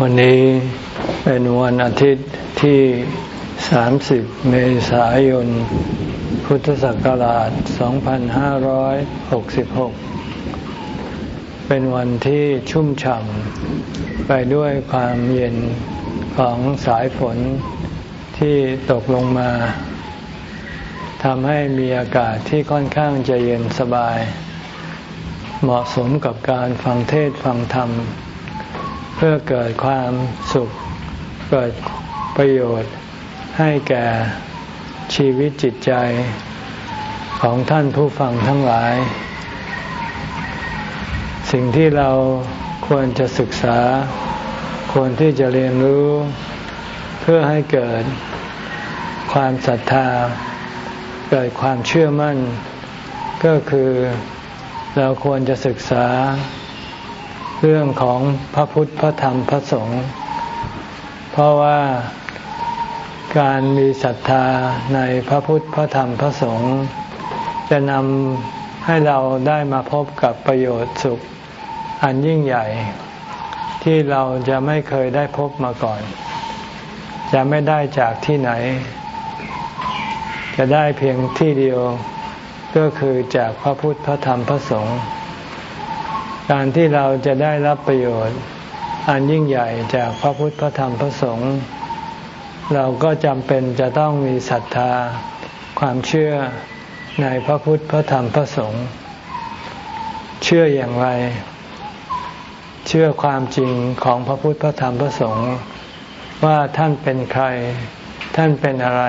วันนี้เป็นวันอาทิตย์ที่ 30 เมษายน พุทธศักราช 2566 เป็นวันที่ชุ่มฉ่ำไปด้วยความเย็นของสายฝนที่ตกลงมาทำให้มีอากาศที่ค่อนข้างจะเย็นสบาย เหมาะสมกับการฟังเทศฟังธรรม พื่อเกิดความสุข เกิดประโยชน์ให้แก่ชีวิตจิตใจของท่านผู้ฟังทั้งหลาย สิ่งที่เราควรจะศึกษา ควรที่จะเรียนรู้ เพื่อให้เกิดความศรัทธา เกิดความเชื่อมั่น ก็คือเราควรจะศึกษา เรื่องของพระพุทธพระธรรมพระสงฆ์เพราะว่าการมีศรัทธาในพระพุทธพระธรรมพระสงฆ์จะนำให้เราได้มาพบกับประโยชน์สุขอันยิ่งใหญ่ ที่เราจะไม่เคยได้พบมาก่อน จะไม่ได้จากที่ไหน จะได้เพียงที่เดียวก็คือจากพระพุทธพระธรรมพระสงฆ์ การที่เราจะได้รับประโยชน์ อันยิ่งใหญ่จากพระพุทธพระธรรมพระสงฆ์เราก็จำเป็นจะต้องมีศรัทธา ความเชื่อในพระพุทธพระธรรมพระสงฆ์เชื่ออย่างไร เชื่อความจริงของพระพุทธพระธรรมพระสงฆ์ว่าท่านเป็นใคร ท่านเป็นอะไร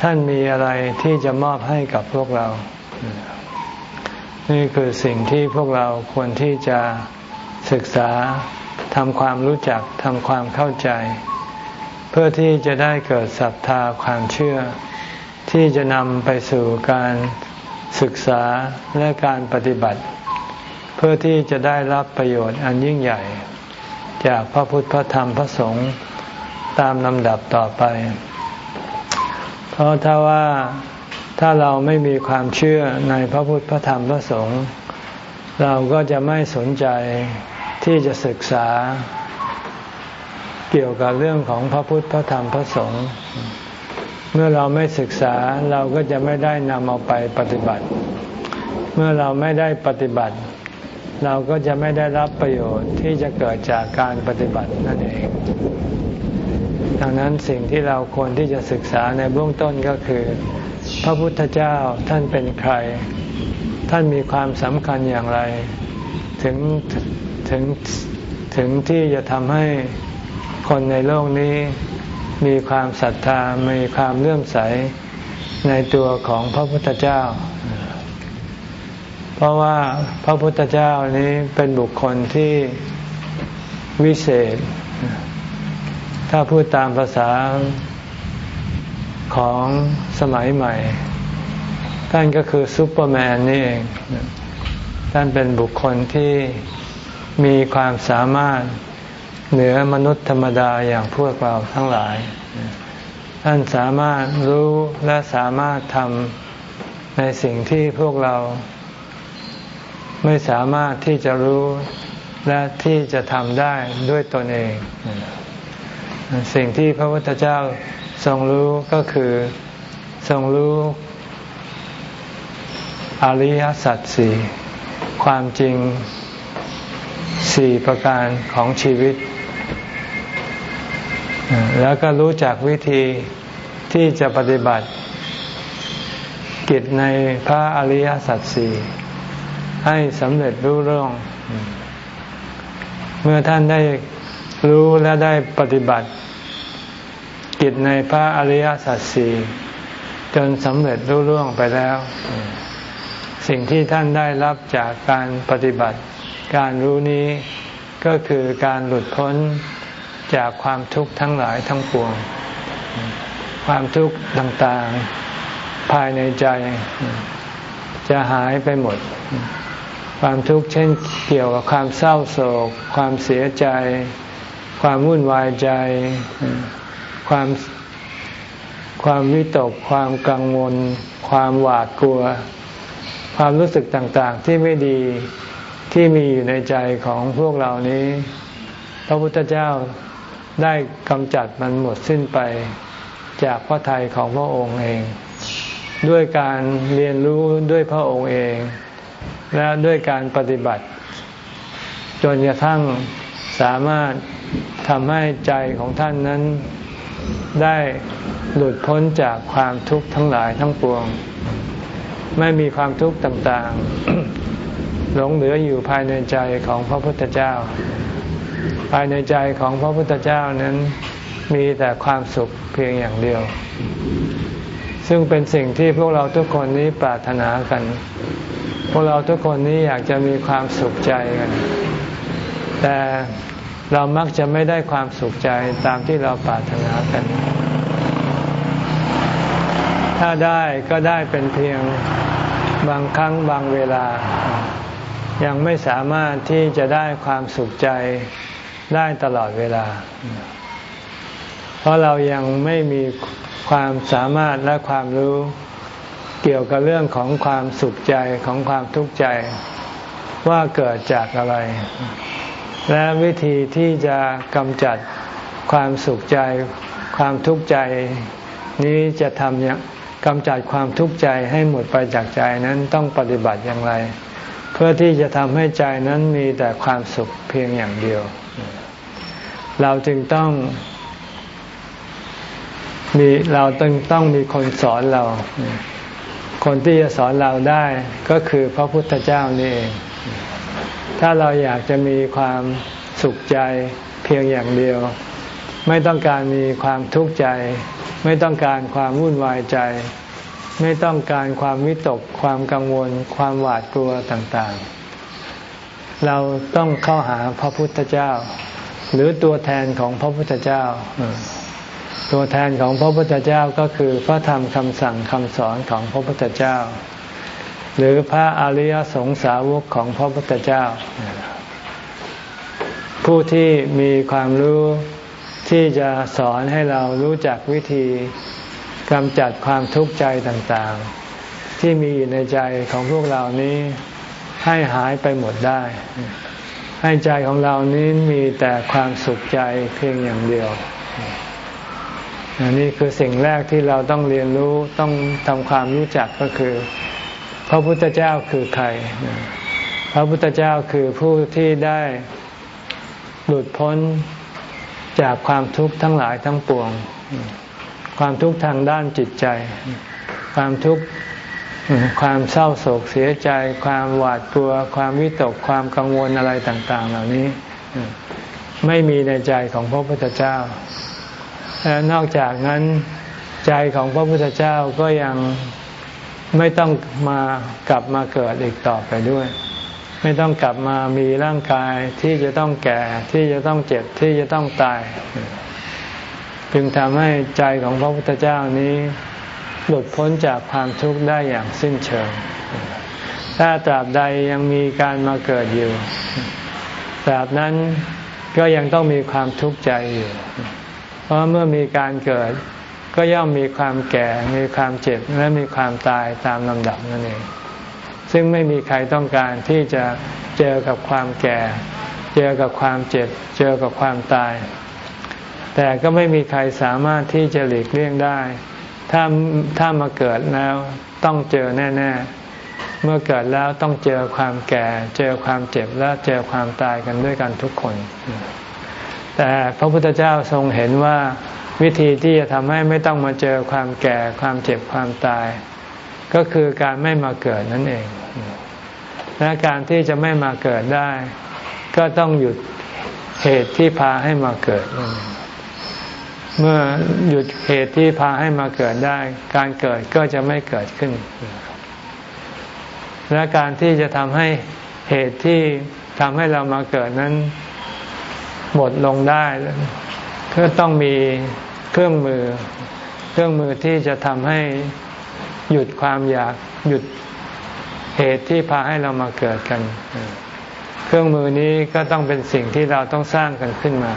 ท่านมีอะไรที่จะมอบให้กับพวกเรา นี่คือสิ่งที่พวกเราควรที่จะศึกษาทำความรู้จักทำความเข้าใจ เพื่อที่จะได้เกิดศรัทธาความเชื่อ ที่จะนำไปสู่การศึกษาและการปฏิบัติ เพื่อที่จะได้รับประโยชน์อันยิ่งใหญ่ จากพระพุทธพระธรรมพระสงฆ์ตามลำดับต่อไป เพราะถ้าว่า ถ้าเราไม่มีความเชื่อในพระพุทธพระธรรมพระสงฆ์เราก็จะไม่สนใจที่จะศึกษา เกี่ยวกับเรื่องของพระพุทธพระธรรมพระสงฆ์เมื่อเราไม่ศึกษาเราก็จะไม่ได้นำเอาไปปฏิบัติ เมื่อเราไม่ได้ปฏิบัติ เราก็จะไม่ได้รับประโยชน์ที่จะเกิดจากการปฏิบัตินั่นเอง ดังนั้นสิ่งที่เราควรที่จะศึกษาในเบื้องต้นก็คือ พระพุทธเจ้าท่านเป็นใคร ท่านมีความสำคัญอย่างไร ถึงถึงถึงที่จะทำให้คนในโลกนี้มีความศรัทธา มีความเลื่อมใสในตัวของพระพุทธเจ้า เพราะว่าพระพุทธเจ้านี้เป็นบุคคลที่วิเศษ ถ้าพูดตามภาษา ของสมัยใหม่ ท่านก็คือซูเปอร์แมนนี่เอง ท่านเป็นบุคคลที่มีความสามารถเหนือมนุษย์ธรรมดาอย่างพวกเราทั้งหลาย ท่านสามารถรู้และสามารถทำในสิ่งที่พวกเรา ไม่สามารถที่จะรู้และที่จะทำได้ด้วยตนเอง สิ่งที่พระพุทธเจ้า ทรงรู้ก็คือทรงรู้อริยสัจสี่ความจริงสี่ประการของชีวิต แล้วก็รู้จักวิธีที่จะปฏิบัติ กิจในพระอริยสัจสี่ให้สำเร็จรู้เรื่อง เมื่อท่านได้รู้และได้ปฏิบัติ กิจในพระอริยสัจสี่จนสำเร็จรุ่ร่วงไปแล้ว สิ่งที่ท่านได้รับจากการปฏิบัติ การรู้นี้ก็คือการหลุดพ้นจากความทุกข์ทั้งหลายทั้งปวง ความทุกข์ต่างๆภายในใจ จะหายไปหมด ความทุกข์เช่นเกี่ยวกับความเศร้าโศก ความเสียใจ ความวุ่นวายใจ ความความวิตก ความกังวล ความหวาดกลัว ความรู้สึกต่างๆ ที่ไม่ดีที่มีอยู่ในใจของพวกเรานี้ พระพุทธเจ้าได้กำจัดมันหมดสิ้นไปจากพระทัยของพระองค์เอง ด้วยการเรียนรู้ด้วยพระองค์เอง และด้วยการปฏิบัติ จนกระทั่งสามารถทำให้ใจของท่านนั้น ได้หลุดพ้นจากความทุกข์ทั้งหลายทั้งปวง ไม่มีความทุกข์ต่างๆ หลงเหลืออยู่ภายในใจของพระพุทธเจ้า ภายในใจของพระพุทธเจ้านั้นมีแต่ความสุขเพียงอย่างเดียว ซึ่งเป็นสิ่งที่พวกเราทุกคนนี้ปรารถนากัน พวกเราทุกคนนี้อยากจะมีความสุขใจกัน แต่ เรามักจะไม่ได้ความสุขใจตามที่เราปรารถนากัน ถ้าได้ก็ได้เป็นเพียงบางครั้งบางเวลา ยังไม่สามารถที่จะได้ความสุขใจได้ตลอดเวลา เพราะเรายังไม่มีความสามารถและความรู้เกี่ยวกับเรื่องของความสุขใจของความทุกข์ใจว่าเกิดจากอะไร และวิธีที่จะกำจัดความสุขใจ ความทุกข์ใจ นี้จะทำอย่างกำจัดความทุกข์ใจให้หมดไปจากใจนั้นต้องปฏิบัติอย่างไร เพื่อที่จะทำให้ใจนั้นมีแต่ความสุขเพียงอย่างเดียว เราจึงต้องมีเราต้องต้องมีคนสอนเรา คนที่จะสอนเราได้ก็คือพระพุทธเจ้านี่เอง ถ้าเราอยากจะมีความสุขใจเพียงอย่างเดียว ไม่ต้องการมีความทุกข์ใจ ไม่ต้องการความวุ่นวายใจ ไม่ต้องการความวิตก ความกังวล ความหวาดกลัวต่างๆ เราต้องเข้าหาพระพุทธเจ้า หรือตัวแทนของพระพุทธเจ้า ตัวแทนของพระพุทธเจ้าก็คือพระธรรมคำสั่งคำสอนของพระพุทธเจ้า หรือพระอริยสงสาวกของพระพุทธเจ้า ผู้ที่มีความรู้ที่จะสอนให้เรารู้จักวิธีกำจัดความทุกข์ใจต่างๆ ที่มีอยู่ในใจของพวกเรานี้ให้หายไปหมดได้ ให้ใจของเรานี้มีแต่ความสุขใจเพียงอย่างเดียวอันนี้คือสิ่งแรกที่เราต้องเรียนรู้ต้องทำความรู้จักก็คือ พระพุทธเจ้าคือใคร พระพุทธเจ้าคือผู้ที่ได้หลุดพ้นจากความทุกข์ทั้งหลายทั้งปวง ความทุกข์ทางด้านจิตใจ ความทุกข์ความเศร้าโศกเสียใจ ความหวาดกลัว ความวิตกความกังวลอะไรต่าง ๆ เหล่านี้ ไม่มีในใจของพระพุทธเจ้าและนอกจากนั้นใจของพระพุทธเจ้าก็ยัง ไม่ต้องมากลับมาเกิดอีกต่อไปด้วย ไม่ต้องกลับมามีร่างกายที่จะต้องแก่ที่จะต้องเจ็บที่จะต้องตาย จึงทำให้ใจของพระพุทธเจ้านี้ หลุดพ้นจากความทุกข์ได้อย่างสิ้นเชิง ถ้าตราบใดยังมีการมาเกิดอยู่ตราบนั้นก็ยังต้องมีความทุกข์ใจอยู่ เพราะเมื่อมีการเกิด ก็ย่อมมีความแก่ มีความเจ็บ และมีความตายตามลำดับนั่นเอง ซึ่งไม่มีใครต้องการที่จะเจอกับความแก่ เจอกับความเจ็บ เจอกับความตาย แต่ก็ไม่มีใครสามารถที่จะหลีกเลี่ยงได้ ถ้าถ้ามาเกิดแล้วต้องเจอแน่ ๆ เมื่อเกิดแล้วต้องเจอความแก่ เจอความเจ็บ และเจอความตายกันด้วยกันทุกคน แต่พระพุทธเจ้าทรงเห็นว่า วิธีที่จะทำให้ไม่ต้องมาเจอความแก่ความเจ็บความตาย ก็คือการไม่มาเกิดนั่นเอง และการที่จะไม่มาเกิดได้ ก็ต้องหยุดเหตุที่พาให้มาเกิด เมื่อหยุดเหตุที่พาให้มาเกิดได้ การเกิดก็จะไม่เกิดขึ้น และการที่จะทำให้เหตุที่ทำให้เรามาเกิดนั้นหมดลงได้ก็ต้องมี เครื่องมือ เครื่องมือที่จะทำให้หยุดความอยากหยุดเหตุที่พาให้เรามาเกิดกัน เครื่องมือนี้ก็ต้องเป็นสิ่งที่เราต้องสร้างกันขึ้นมา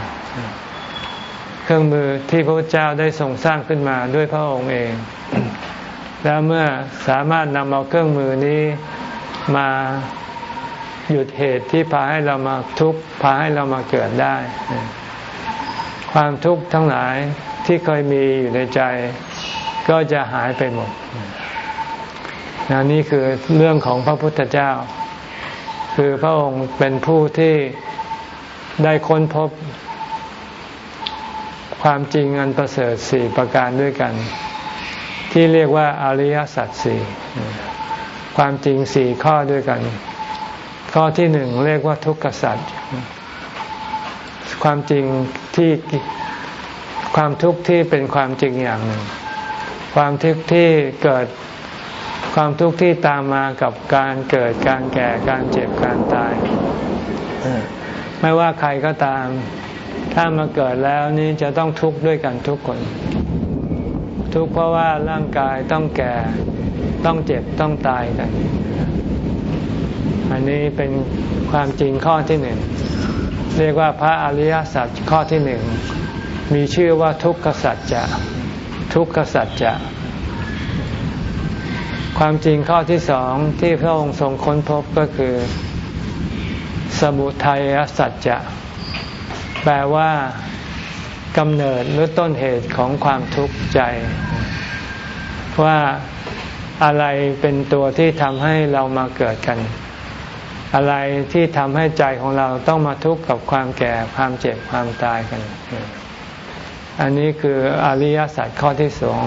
เครื่องมือที่พระพุทธเจ้าได้ทรงสร้างขึ้นมาด้วยพระองค์เอง แล้วเมื่อสามารถนำเอาเครื่องมือนี้มาหยุดเหตุที่พาให้เรามาทุกข์พาให้เรามาเกิดได้ ความทุกข์ทั้งหลาย ที่เคยมีอยู่ในใจ ก็จะหายไปหมดนนี่คือเรื่องของพระพุทธเจ้า คือพระองค์เป็นผู้ที่ได้ค้นพบ ความจริงอันประเสริฐสี่ประการด้วยกัน ที่เรียกว่าอริยสัจสี่ความจริงสี่ข้อด้วยกัน ข้อที่หนึ่งเรียกว่าทุกขสัจความจริงที่ ความทุกข์ที่เป็นความจริงอย่างหนึ่ง ความทุกข์ที่เกิดความทุกข์ที่ตามมากับการเกิดการแก่การเจ็บการตาย ไม่ว่าใครก็ตาม ถ้ามาเกิดแล้วนี้จะต้องทุกข์ด้วยกันทุกคน ทุกข์เพราะว่าร่างกายต้องแก่ต้องเจ็บต้องตายกัน อันนี้เป็นความจริงข้อที่หนึ่ง เรียกว่าพระอริยสัจข้อที่หนึ่ง มีชื่อว่าทุกขสัจจะทุกขสัจจะความจริงข้อที่สองที่พระองค์ทรงค้นพบก็คือ สมุทัยสัจจะแปลว่ากำเนิดหรือต้นเหตุของความทุกข์ใจ ว่าอะไรเป็นตัวที่ทำให้เรามาเกิดกัน อะไรที่ทำให้ใจของเราต้องมาทุกข์กับความแก่ความเจ็บความตายกัน อันนี้คืออริยสัจข้อที่สอง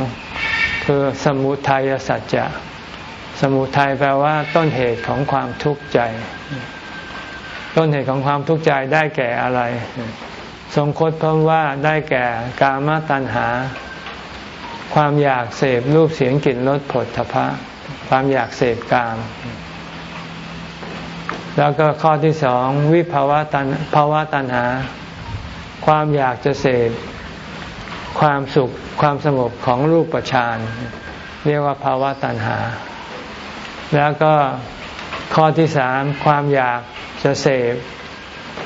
คือสมุทัยสัจจะสมุทัยแปลว่าต้นเหตุของความทุกข์ใจ ต้นเหตุของความทุกข์ใจได้แก่อะไร ทรงคตเพบว่าได้แก่กามตัณหา ความอยากเสพรูปเสียงกลิ่นรสผลทพะ ความอยากเสพกาม แล้วก็ข้อที่สองวิภาวะตันภาวะตัณหา ความอยากจะเสพ ความสุขความสงบของรูปฌานเรียกว่าภาวะตัณหา แล้วก็ข้อที่สามความอยากจะเสพ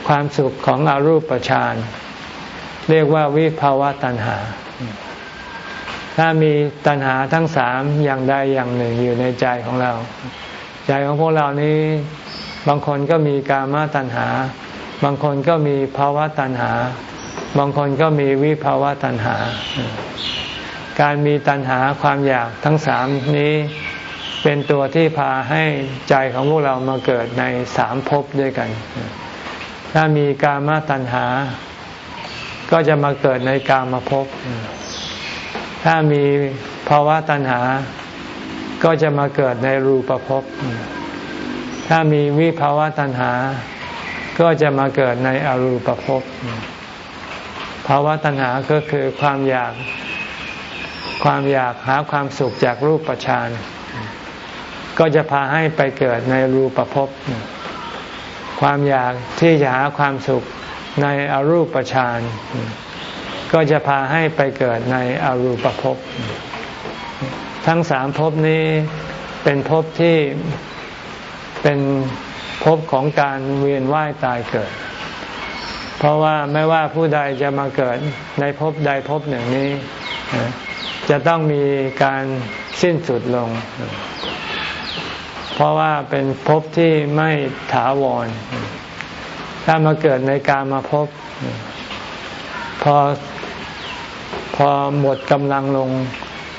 ความสุขของอรูปฌานเรียกว่าวิภาวะตัณหา ถ้ามีตัณหาทั้งสามอย่างใดอย่างหนึ่งอยู่ในใจของเรา ใจของพวกเรานี้บางคนก็มีกามตัณหา บางคนก็มีภาวะตัณหา บางคนก็มีวิภาวะตัณหา การมีตัณหาความอยากทั้งสามนี้เป็นตัวที่พาให้ใจของพวกเรามาเกิดในสามภพด้วยกัน ถ้ามีกามตัณหา ก็จะมาเกิดในกามภพ ถ้ามีภาวะตัณหา ก็จะมาเกิดในรูปภพ ถ้ามีวิภาวะตัณหา ก็จะมาเกิดในอรูปภพ ภาวะตัณหาก็คือความอยากความอยากหาความสุขจากรูปฌานก็จะพาให้ไปเกิดในรูปภพความอยากที่จะหาความสุขในอรูปฌานก็จะพาให้ไปเกิดในอรูปภพทั้งสามภพนี้เป็นภพที่เป็นภพของการเวียนว่ายตายเกิด เพราะว่าไม่ว่าผู้ใดจะมาเกิดในภพใดภพหนึ่งนี้ จะต้องมีการสิ้นสุดลง เพราะว่าเป็นภพที่ไม่ถาวร ถ้ามาเกิดในการมาพบพอพอหมดกำลังลง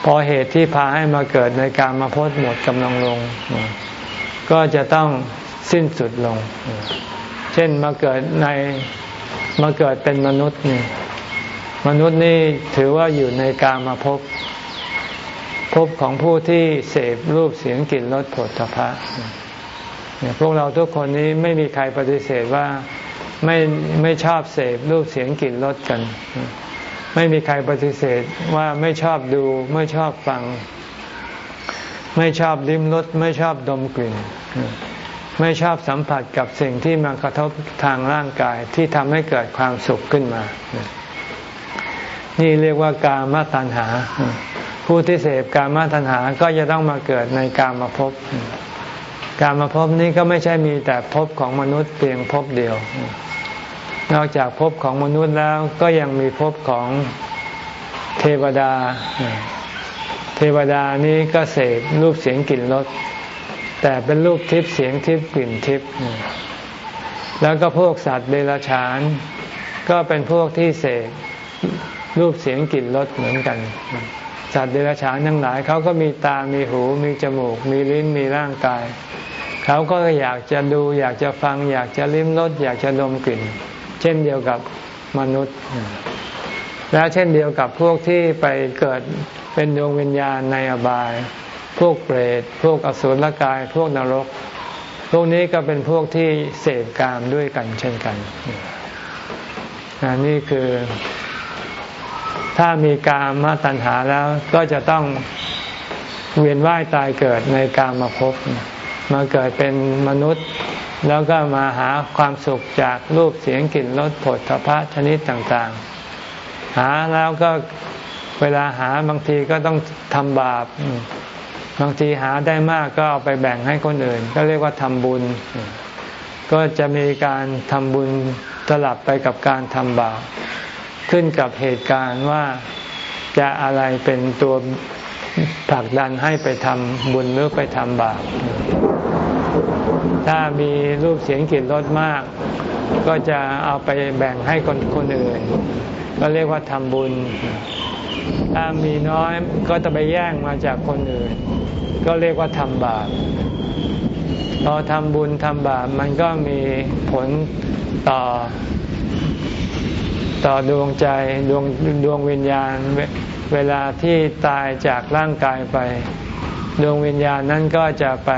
พอเหตุที่พาให้มาเกิดในการมาพบหมดกำลังลง ก็จะต้องสิ้นสุดลง เช่นมาเกิดใน มาเกิดเป็นมนุษย์นี่มนุษย์นี่ถือว่าอยู่ในการมาพบภพของผู้ที่เสพรูปเสียงกลิ่นรสผลตภะเนี่ยพวกเราทุกคนนี้ไม่มีใครปฏิเสธว่าไม่ไม่ชอบเสพรูปเสียงกลิ่นรสกัน ไม่มีใครปฏิเสธว่าไม่ชอบดูไม่ชอบฟัง ไม่ชอบลิ้มรสไม่ชอบดมกลิ่น ไม่ชอบสัมผัสกับสิ่งที่มากระทบทางร่างกายที่ทำให้เกิดความสุขขึ้นมา นี่เรียกว่ากามตัณหา ผู้ที่เสพกามตัณหาก็จะต้องมาเกิดในกามภพกามภพนี้ก็ไม่ใช่มีแต่ภพของมนุษย์เพียงภพเดียว นอกจากภพของมนุษย์แล้วก็ยังมีภพของเทวดา เทวดานี้ก็เสพรูปเสียงกลิ่นรส แต่เป็นรูปทิพย์เสียงทิพย์กลิ่นทิพย์แล้วก็พวกสัตว์เดรัจฉาน ก็เป็นพวกที่เสกรูปเสียงกลิ่นรสเหมือนกัน สัตว์เดรัจฉานทั้งหลายเขาก็มีตา มีหู มีจมูก มีลิ้น มีร่างกาย เขาก็อยากจะดู อยากจะฟัง อยากจะลิ้มรส อยากจะดมกลิ่น เช่นเดียวกับมนุษย์ และเช่นเดียวกับพวกที่ไปเกิดเป็นดวงวิญญาณในอบาย พวกเปรตพวกอสุรกาย พวกนรก พวกนี้ก็เป็นพวกที่เสพกามด้วยกันเช่นกันนี่คือ ถ้ามีกามมาตัณหาแล้วก็จะต้องเวียนว่ายตายเกิดในกามมาพบมาเกิดเป็นมนุษย์ แล้วก็มาหาความสุขจากรูปเสียงกลิ่นรสผลทพะชนิดต่างๆ หาแล้วก็เวลาหาบางทีก็ต้องทำบาป บางทีหาได้มากก็เอาไปแบ่งให้คนอื่น ก็เรียกว่าทำบุญ ก็จะมีการทำบุญสลับไปกับการทำบาปขึ้นกับเหตุการณ์ว่าจะอะไรเป็นตัวผลักดันให้ไปทำบุญหรือไปทำบาป ถ้ามีรูปเสียงกลิ่นรสมาก ก็จะเอาไปแบ่งให้คนคนอื่น ก็เรียกว่าทำบุญ ถ้ามีน้อยก็จะไปแย่งมาจากคนอื่น ก็เรียกว่าทำบาปพอทำบุญทำบาปมันก็มีผลต่อ ต่อดวงใจดวงดวงวิญญาณเวลาที่ตายจากร่างกายไป ดวงวิญญาณนั้นก็จะไป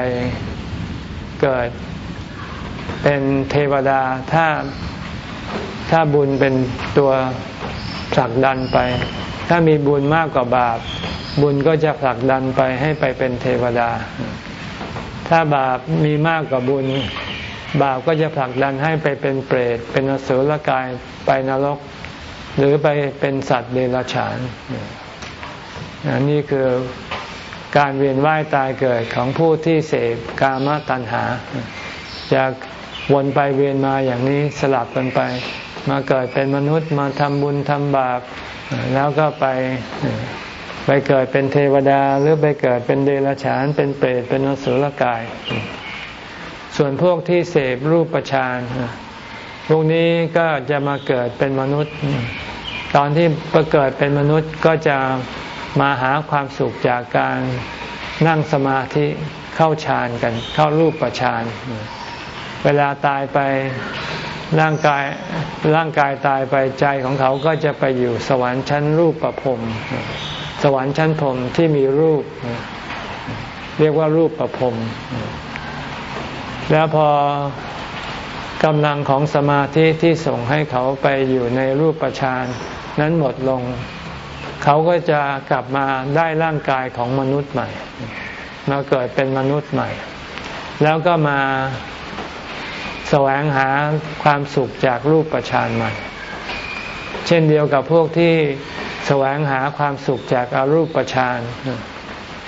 เกิดเป็นเทวดาถ้าถ้าบุญเป็นตัวผลักดันไป ถ้ามีบุญมากกว่าบาป บุญก็จะผลักดันไปให้ไปเป็นเทวดา ถ้าบาปมีมากกว่าบุญ บาปก็จะผลักดันให้ไปเป็นเปรต เป็นอสุรกายไปนรก หรือไปเป็นสัตว์เดรัจฉานนี่คือการเวียนว่ายตายเกิดของผู้ที่เสพกามตัณหาจะวนไปเวียนมาอย่างนี้สลับกันไป มาเกิดเป็นมนุษย์มาทำบุญทำบาป แล้วก็ไปไปเกิดเป็นเทวดาหรือไปเกิดเป็นเดรัจฉานเป็นเปรตเป็นอสุรกาย ส่วนพวกที่เสพรูปฌานพวกนี้ก็จะมาเกิดเป็นมนุษย์ ตอนที่ประเกิดเป็นมนุษย์ก็จะมาหาความสุขจากการนั่งสมาธิเข้าฌานกัน เข้ารูปฌานเวลาตายไป ร่างกายร่างกายตายไปใจของเขาก็จะไปอยู่สวรรค์ชั้นรูปประพรมสวรรค์ชั้นพรมที่มีรูป เรียกว่ารูปประพรมแล้วพอกำลังของสมาธิที่ส่งให้เขาไปอยู่ในรูปฌานนั้นหมดลง เขาก็จะกลับมาได้ร่างกายของมนุษย์ใหม่ มาเกิดเป็นมนุษย์ใหม่ แล้วก็มา แสวงหาความสุขจากรูปฌานใหม่เช่นเดียวกับพวกที่แสวงหาความสุขจากอารูปฌาน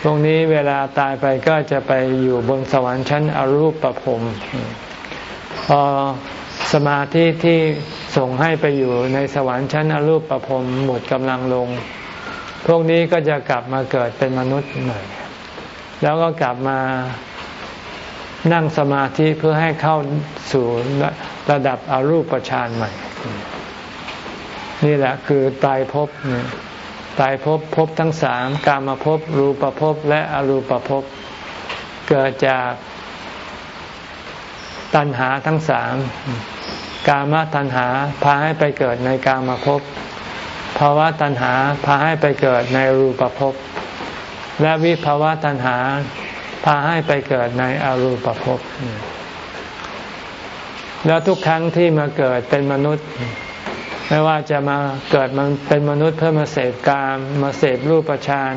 พวกนี้เวลาตายไปก็จะไปอยู่บนสวรรค์ชั้นอรูปประพรมพอสมาธิที่ส่งให้ไปอยู่ในสวรรค์ชั้นอรูปประพรมหมดกำลังลง พวกนี้ก็จะกลับมาเกิดเป็นมนุษย์ใหม่ แล้วก็กลับมา นั่งสมาธิเพื่อให้เข้าสู่ระดับอรูปฌานใหม่ นี่แหละคือตายภพตายภพภพทั้งสามกามภพรูปภพและอรูปภพเกิดจากตัณหาทั้งสามกามตัณหาพาให้ไปเกิดในกามภพภาวะตัณหาพาให้ไปเกิดในรูปภพและวิภาวะตัณหา พาให้ไปเกิดในอรูปภพแล้วทุกครั้งที่มาเกิดเป็นมนุษย์ ไม่ว่าจะมาเกิดมันเป็นมนุษย์เพื่อมาเสพกามมาเสพรูปฌาน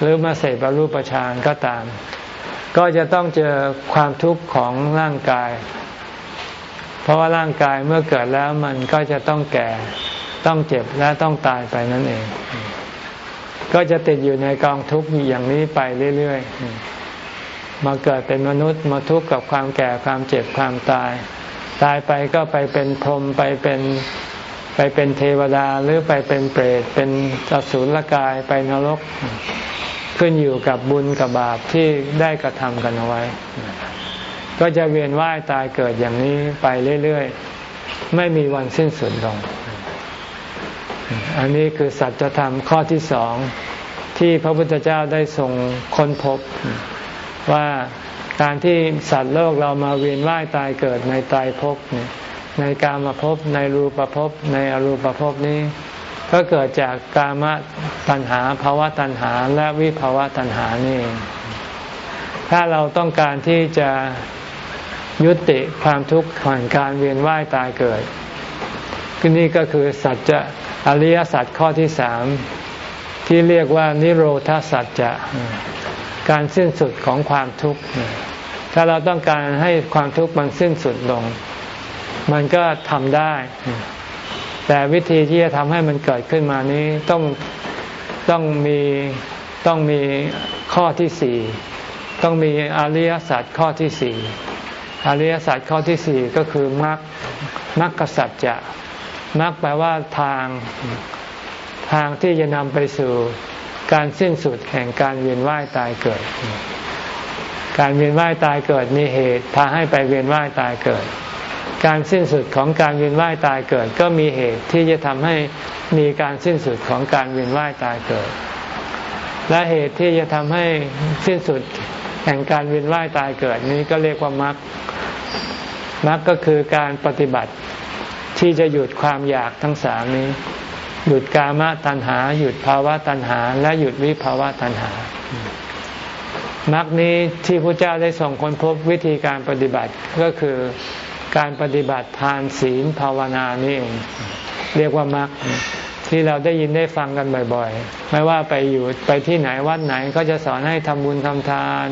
หรือมาเสพอรูปฌานก็ตาม ก็จะต้องเจอความทุกข์ของร่างกาย เพราะว่าร่างกายเมื่อเกิดแล้วมันก็จะต้องแก่ต้องเจ็บและต้องตายไปนั่นเอง ก็จะติดอยู่ในกองทุกข์อย่างนี้ไปเรื่อยๆ มาเกิดเป็นมนุษย์มาทุกข์กับความแก่ความเจ็บความตาย ตายไปก็ไปเป็นพรหมไปเป็นไปเป็นเทวดาหรือไปเป็นเปรตเป็นอสุรกายไปนรก ขึ้นอยู่กับบุญกับบาปที่ได้กระทำกันเอาไว้ ก็จะเวียนว่ายตายเกิดอย่างนี้ไปเรื่อยๆ ไม่มีวันสิ้นสุดลง อันนี้คือสัจธรรมข้อที่สองที่พระพุทธเจ้าได้ทรงค้นพบ ว่าการที่สัตว์โลกเรามาเวียนว่ายตายเกิดในตายภพในกามภพในรูปภพในอรูปภพนี้ ก็เกิดจากกามตัณหาภาวะตัณหาและวิภาวะตัณหานี่ถ้าเราต้องการที่จะยุติความทุกข์ผ่านการเวียนว่ายตายเกิดนี่ก็คือสัจจะอริยสัจข้อที่สามที่เรียกว่านิโรธาสัจจะ การสิ้นสุดของความทุกข์ถ้าเราต้องการให้ความทุกข์มันสิ้นสุดลง มันก็ทำได้ แต่วิธีที่จะทำให้มันเกิดขึ้นมานี้ต้องต้องมีต้องมีข้อที่สี่ต้องมีอริยสัจข้อที่สี่อริยสัจข้อที่สี่ก็คือมรรคมรรคสัจจะมรรคแปลว่าทางทางที่จะนำไปสู่ การสิ้นสุดแห่งการเวียนว่ายตายเกิด การเวียนว่ายตายเกิดมีเหตุพาให้ไปเวียนว่ายตายเกิด การสิ้นสุดของการเวียนว่ายตายเกิด ก็มีเหตุที่จะทำให้มีการสิ้นสุดของการเวียนว่ายตายเกิด และเหตุที่จะทำให้สิ้นสุดแห่งการเวียนว่ายตายเกิดนี้ก็เรียกว่ามรรคมรรคก็คือการปฏิบัติที่จะหยุดความอยากทั้งสามนี้ หยุดกามตัณหา หยุดภาวะตัณหา และหยุดวิภาวะตัณหามรรคนี้ที่พระเจ้าได้ส่งคนพบวิธีการปฏิบัติก็คือการปฏิบัติทานศีลภาวนานี่เองเรียกว่ามรรคที่เราได้ยินได้ฟังกันบ่อยๆ ไม่ว่าไปอยู่ไปที่ไหนวัดไหนก็จะสอนให้ทำบุญทำทาน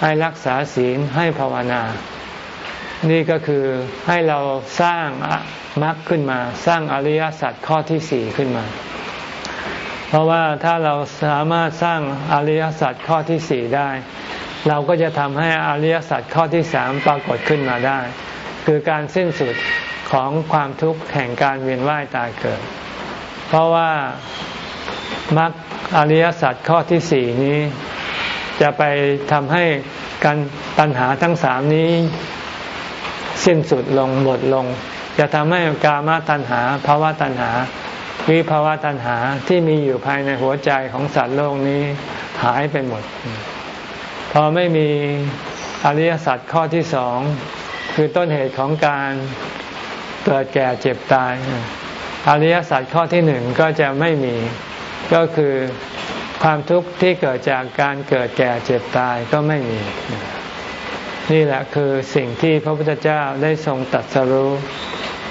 ให้รักษาศีลให้ภาวนา นี่ก็คือให้เราสร้างมรรคขึ้นมา สร้างอริยสัจข้อที่สี่ขึ้นมา เพราะว่าถ้าเราสามารถสร้างอริยสัจข้อที่สี่ได้ เราก็จะทำให้อริยสัจข้อที่สามปรากฏขึ้นมาได้ คือการสิ้นสุดของความทุกข์แห่งการเวียนว่ายตายเกิด เพราะว่ามรรคอริยสัจข้อที่สี่นี้ จะไปทำให้การปัญหาทั้งสามนี้ สิ้นสุดลงหมดลง จะทำให้กามตัณหาภาวะตัณหา วิภาวะตัณหาที่มีอยู่ภายในหัวใจของสัตว์โลกนี้หายไปหมด พอไม่มีอริยสัจข้อที่สองคือต้นเหตุของการเกิดแก่เจ็บตาย อริยสัจข้อที่หนึ่งก็จะไม่มี ก็คือความทุกข์ที่เกิดจากการเกิดแก่เจ็บตายก็ไม่มี นี่แหละคือสิ่งที่พระพุทธเจ้าได้ทรงตัดสรู้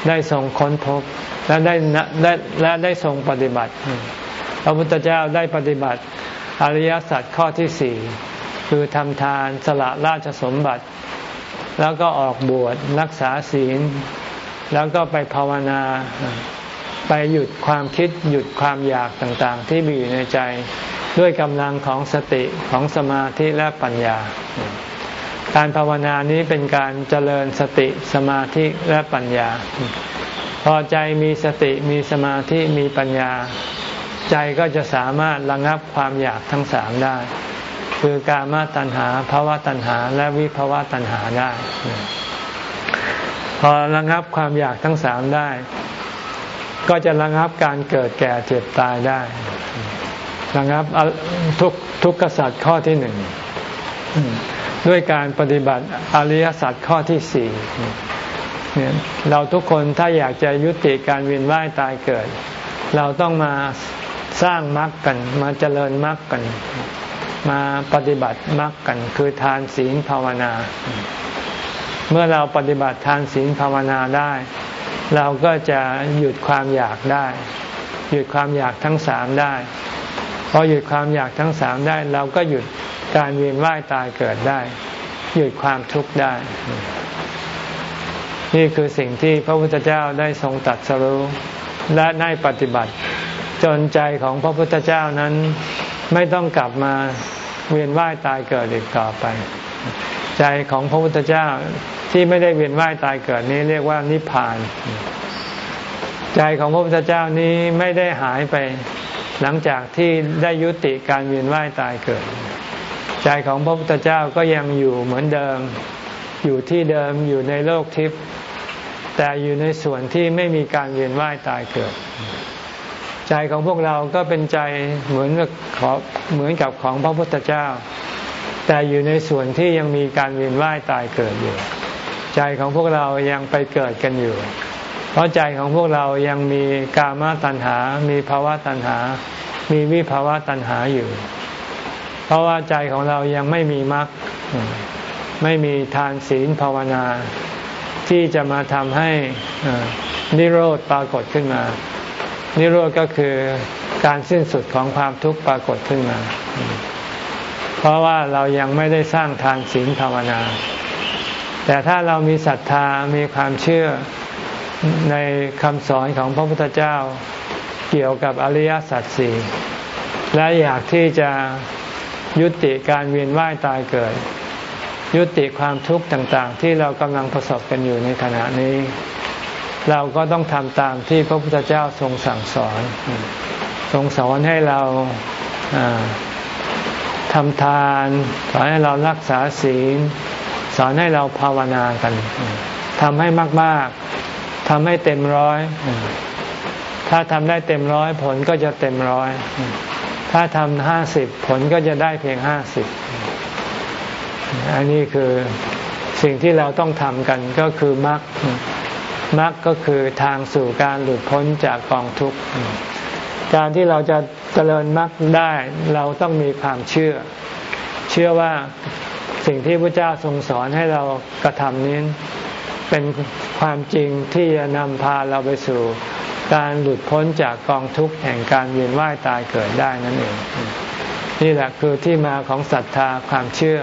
ได้ทรงค้นพบ และได้ได้และได้ทรงปฏิบัติ พระพุทธเจ้าได้ปฏิบัติอริยสัจข้อที่สี่คือทำทานสละราชสมบัติ แล้วก็ออกบวชรักษาศีล แล้วก็ไปภาวนา ไปหยุดความคิดหยุดความอยากต่างๆ ที่มีอยู่ในใจด้วยกำลังของสติของสมาธิและปัญญา การภาวนานี้เป็นการเจริญสติสมาธิและปัญญา พอใจมีสติมีสมาธิมีปัญญา ใจก็จะสามารถระงับความอยากทั้งสามได้ คือการมาตัณหาภาวะตัณหาและวิภาวะตัณหาได้ พอระงับความอยากทั้งสามได้ ก็จะระงับการเกิดแก่เจ็บตายได้ระงับทุกทุกขสัตว์ข้อที่หนึ่ง ด้วยการปฏิบัติอริยสัจข้อที่สี่เราทุกคนถ้าอยากจะยุติการเวียนว่ายตายเกิด เราต้องมาสร้างมรรคกัน มาเจริญมรรคกัน มาปฏิบัติมรรคกัน คือทานศีลภาวนา เมื่อเราปฏิบัติทานศีลภาวนาได้ เราก็จะหยุดความอยากได้ หยุดความอยากทั้งสามได้พอหยุดความอยากทั้งสามได้ เราก็หยุด การเวียนว่ายตายเกิดได้ หยุดความทุกข์ได้ นี่คือสิ่งที่พระพุทธเจ้าได้ทรงตัดสรู้และได้ปฏิบัติ จนใจของพระพุทธเจ้านั้นไม่ต้องกลับมาเวียนว่ายตายเกิดอีกต่อไป ใจของพระพุทธเจ้าที่ไม่ได้เวียนว่ายตายเกิดนี้เรียกว่านิพพาน ใจของพระพุทธเจ้านี้ไม่ได้หายไปหลังจากที่ได้ยุติการเวียนว่ายตายเกิด ใจของพระพุทธเจ้าก็ยังอยู่เหมือนเดิม อยู่ที่เดิมอยู่ในโลกทิพย์แต่อยู่ในส่วนที่ไม่มีการเวียนว่ายตายเกิด ใจของพวกเราก็เป็นใจเหมือนกับเหมือนกับของพระพุทธเจ้า แต่อยู่ในส่วนที่ยังมีการเวียนว่ายตายเกิดอยู่ ใจของพวกเรายังไปเกิดกันอยู่ เพราะใจของพวกเรายังมีกามตัณหา มีภาวะตัณหา มีวิภาวะตัณหาอยู่ เพราะว่าใจของเรายังไม่มีมรรคไม่มีทานศีลภาวนา ที่จะมาทำให้นิโรธปรากฏขึ้นมา นิโรธก็คือการสิ้นสุดของความทุกข์ปรากฏขึ้นมา เพราะว่าเรายังไม่ได้สร้างทานศีลภาวนา แต่ถ้าเรามีศรัทธามีความเชื่อในคำสอนของพระพุทธเจ้าเกี่ยวกับอริยสัจสี่และอยากที่จะ ยุติการเวียนว่ายตายเกิด ยุติความทุกข์ต่างๆ ที่เรากำลังประสบกันอยู่ในขณะนี้ เราก็ต้องทำตามที่พระพุทธเจ้าทรงสั่งสอน ทรงสอนให้เราทำทานสอนให้เรารักษาศีลสอนให้เราภาวนากันทำให้มากๆทำให้เต็มร้อย ถ้าทำได้เต็มร้อยผลก็จะเต็มร้อย ถ้าทำห้าสิบผลก็จะได้เพียงห้าสิบอันนี้คือสิ่งที่เราต้องทำกันก็คือมรรคมรรคก็คือทางสู่การหลุดพ้นจากกองทุกข์การที่เราจะเจริญมรรคได้เราต้องมีความเชื่อ เชื่อว่าสิ่งที่พระเจ้าทรงสอนให้เรากระทำนี้ เป็นความจริงที่จะนำพาเราไปสู่ การหลุดพ้นจากกองทุกข์แห่งการเวียนว่ายตายเกิดได้นั่นเอง นี่แหละคือที่มาของศรัทธาความเชื่อ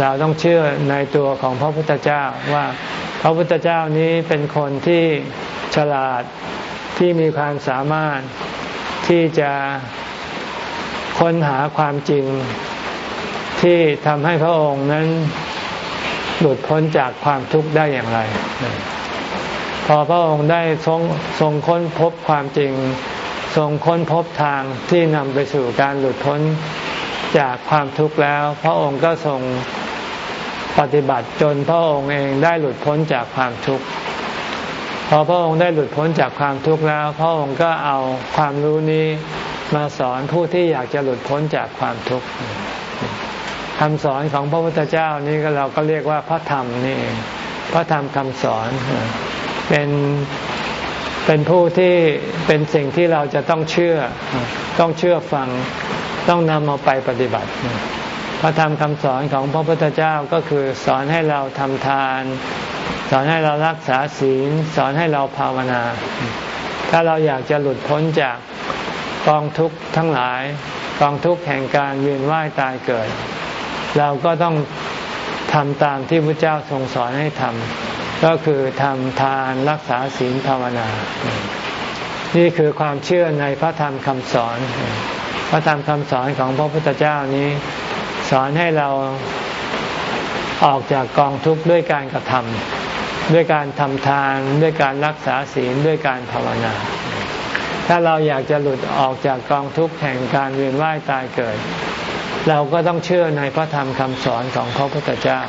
เราต้องเชื่อในตัวของพระพุทธเจ้าว่าพระพุทธเจ้านี้เป็นคนที่ฉลาดที่มีความสามารถที่จะค้นหาความจริงที่ทำให้พระองค์นั้นหลุดพ้นจากความทุกข์ได้อย่างไร พอพระองค์ได้ทรงทรงค้นพบความจริง ทรงค้นพบทางที่นำไปสู่การหลุดพ้นจากความทุกข์แล้ว พระองค์ก็ทรงปฏิบัติจนพระองค์เองได้หลุดพ้นจากความทุกข์พอพระองค์ได้หลุดพ้นจากความทุกข์แล้ว พระองค์ก็เอาความรู้นี้มาสอนผู้ที่อยากจะหลุดพ้นจากความทุกข์คำสอนของพระพุทธเจ้านี่ก็เราก็เรียกว่าพระธรรมนี่พระธรรมคำสอน เป็นเป็นผู้ที่เป็นสิ่งที่เราจะต้องเชื่อ ต้องเชื่อฟัง ต้องนำเอาไปปฏิบัติพระธรรมคำสอนของพระพุทธเจ้าก็คือสอนให้เราทำทาน สอนให้เรารักษาศีล สอนให้เราภาวนา ถ้าเราอยากจะหลุดพ้นจากกองทุกข์ทั้งหลาย กองทุกข์แห่งการเวียนว่ายตายเกิด เราก็ต้องทำตามที่พระเจ้าทรงสอนให้ทำ ก็คือทำทานรักษาศีลภาวนา นี่คือความเชื่อในพระธรรมคำสอน พระธรรมคำสอนของพระพุทธเจ้านี้ สอนให้เราออกจากกองทุกข์ด้วยการกระทำด้วยการทำทานด้วยการรักษาศีลด้วยการภาวนา ถ้าเราอยากจะหลุดออกจากกองทุกข์แห่งการเวียนว่ายตายเกิด เราก็ต้องเชื่อในพระธรรมคำสอนของพระพุทธเจ้า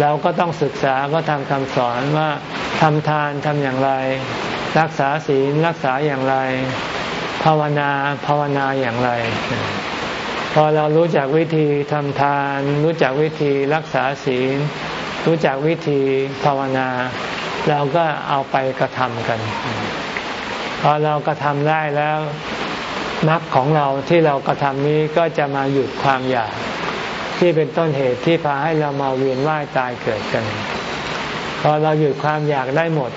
เราก็ต้องศึกษาก็ทำคำสอนว่าทำทานทำอย่างไร รักษาศีลรักษาอย่างไร ภาวนาภาวนาอย่างไร พอเรารู้จักวิธีทำทาน รู้จักวิธีรักษาศีล รู้จักวิธีภาวนา เราก็เอาไปกระทำกัน พอเรากระทำได้แล้วมรรคของเราที่เรากระทำนี้ก็จะมาหยุดความอยาก ที่เป็นต้นเหตุที่พาให้เรามาเวียนว่ายตายเกิดกัน พอเราหยุดความอยากได้หมด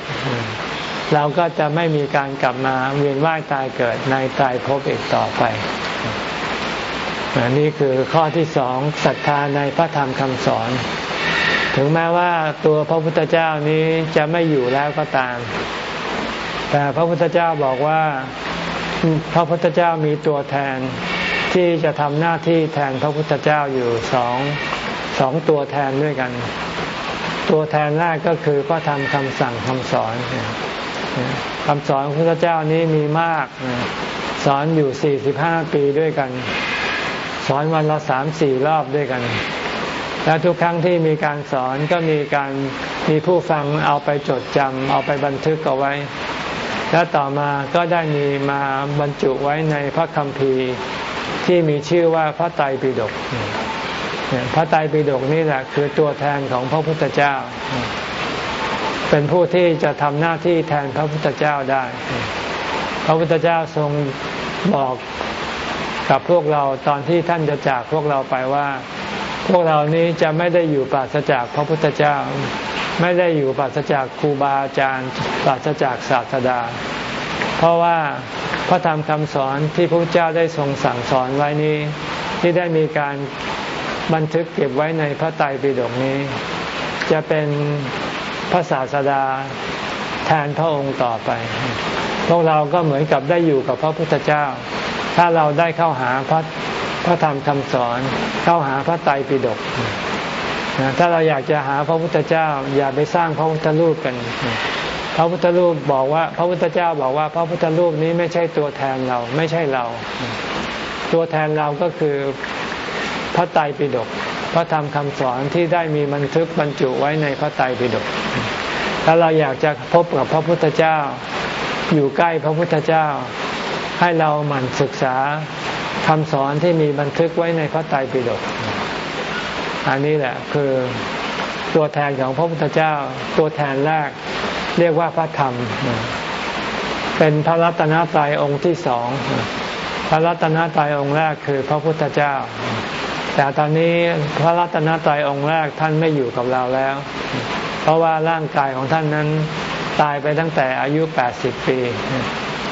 เราก็จะไม่มีการกลับมาเวียนว่ายตายเกิดในตายภพอีกต่อไปนี่คือข้อที่สองศรัทธาในพระธรรมคำสอน ถึงแม้ว่าตัวพระพุทธเจ้านี้จะไม่อยู่แล้วก็ตาม แต่พระพุทธเจ้าบอกว่าพระพุทธเจ้ามีตัวแทน ที่จะทำหน้าที่แทนพระพุทธเจ้าอยู่สองสองตัวแทนด้วยกัน ตัวแทนแรกก็คือพระธรรมคำสั่งคำสอนคำสอนพระพุทธเจ้านี้มีมาก สอนอยู่สี่สิบห้าปีด้วยกัน สอนวันละสามสี่รอบด้วยกัน และทุกครั้งที่มีการสอนก็มีการมีผู้ฟังเอาไปจดจำเอาไปบันทึกเอาไว้ และต่อมาก็ได้มีมาบรรจุไว้ในพระคัมภีร์ ที่มีชื่อว่าพระไตรปิฎกพระไตรปิฎกนี่แหละคือตัวแทนของพระพุทธเจ้า เป็นผู้ที่จะทำหน้าที่แทนพระพุทธเจ้าได้ พระพุทธเจ้าทรงบอกกับพวกเราตอนที่ท่านจะจากพวกเราไปว่า พวกเรานี้จะไม่ได้อยู่ปราศจากพระพุทธเจ้า ไม่ได้อยู่ปราศจากครูบาอาจารย์ ปราศจากศาสดา เพราะว่าพระธรรมคำสอนที่พระเจ้าได้ทรงสั่งสอนไว้นี้ ที่ได้มีการบันทึกเก็บไว้ในพระไตรปิฎกนี้ จะเป็นพระศาสดาแทนพระองค์ต่อไป พวกเราก็เหมือนกับได้อยู่กับพระพุทธเจ้า ถ้าเราได้เข้าหาพระพระธรรมคำสอน เข้าหาพระไตรปิฎกถ้าเราอยากจะหาพระพุทธเจ้า อย่าไปสร้างพระพุทธรูปกัน พระพุทธรูปบอกว่า พระพุทธเจ้าบอกว่า พระพุทธรูปนี้ไม่ใช่ตัวแทนเราไม่ใช่เรา ตัวแทนเราก็คือพระไตรปิฎกพระธรรมคำสอนที่ได้มีบันทึกบรรจุไว้ในพระไตรปิฎกถ้าเราอยากจะพบกับพระพุทธเจ้า อยู่ใกล้พระพุทธเจ้า ให้เราหมั่นศึกษาคำสอนที่มีบันทึกไว้ในพระไตรปิฎกอันนี้แหละคือตัวแทนของพระพุทธเจ้า ตัวแทนแรก เรียกว่าพระธรรม เป็นพระรัตนตรัยองค์ที่สอง พระรัตนตรัยองค์แรกคือพระพุทธเจ้า แต่ตอนนี้พระรัตนตรัยองค์แรกท่านไม่อยู่กับเราแล้ว เพราะว่าร่างกายของท่านนั้นตายไปตั้งแต่อายุ 80 ปี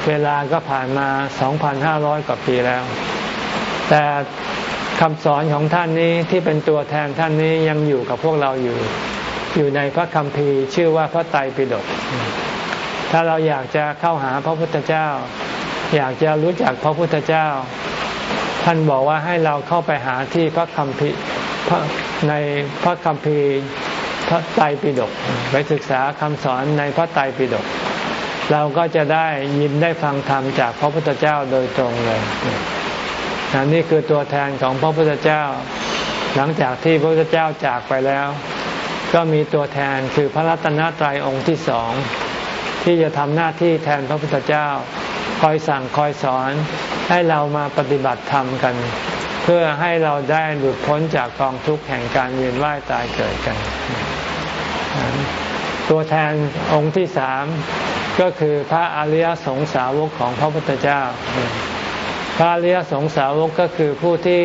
เวลาก็ผ่านมา 2,500 กว่าปีแล้ว แต่คำสอนของท่านนี้ที่เป็นตัวแทนท่านนี้ยังอยู่กับพวกเราอยู่ อยู่ในพระคัมภีร์ชื่อว่าพระไตรปิฎกถ้าเราอยากจะเข้าหาพระพุทธเจ้า อยากจะรู้จักพระพุทธเจ้า ท่านบอกว่าให้เราเข้าไปหาที่พระคัมภีร์ในพระคัมภีร์พระไตรปิฎกไปศึกษาคำสอนในพระไตรปิฎกเราก็จะได้ยินได้ฟังธรรมจากพระพุทธเจ้าโดยตรงเลยนนี่คือตัวแทนของพระพุทธเจ้า หลังจากที่พระพุทธเจ้าจากไปแล้ว ก็มีตัวแทนคือพระรัตนตรัยองค์ที่สองที่จะทำหน้าที่แทนพระพุทธเจ้า คอยสั่งคอยสอนให้เรามาปฏิบัติธรรมกัน เพื่อให้เราได้หลุดพ้นจากกองทุกข์แห่งการเวียนว่ายตายเกิดกัน ตัวแทนองค์ที่สามก็คือพระอริยสงสาวกของพระพุทธเจ้า พระอริยสงสาวกก็คือผู้ที่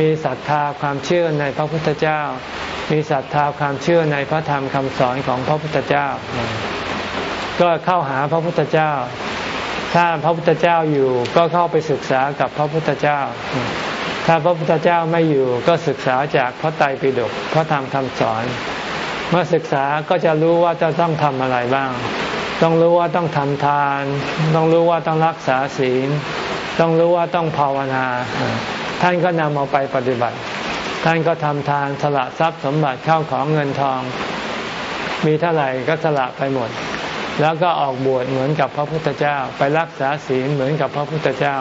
มีศรัทธาความเชื่อในพระพุทธเจ้า มีศรัทธาความเชื่อในพระธรรมคำสอนของพระพุทธเจ้า ก็เข้าหาพระพุทธเจ้า ถ้าพระพุทธเจ้าอยู่ก็เข้าไปศึกษากับพระพุทธเจ้า ถ้าพระพุทธเจ้าไม่อยู่ก็ศึกษาจากพระไตรปิฎกพระธรรมคำสอน เมื่อศึกษาก็จะรู้ว่าจะต้องทำอะไรบ้าง ต้องรู้ว่าต้องทำทาน ต้องรู้ว่าต้องรักษาศีล ต้องรู้ว่าต้องภาวนา ท่านก็นำเอาไปปฏิบัติ ท่านก็ทำทานสละทรัพย์สมบัติเข้าของเงินทอง มีเท่าไหร่ก็สละไปหมด แล้วก็ออกบวชเหมือนกับพระพุทธเจ้า ไปรักษาศีลเหมือนกับพระพุทธเจ้า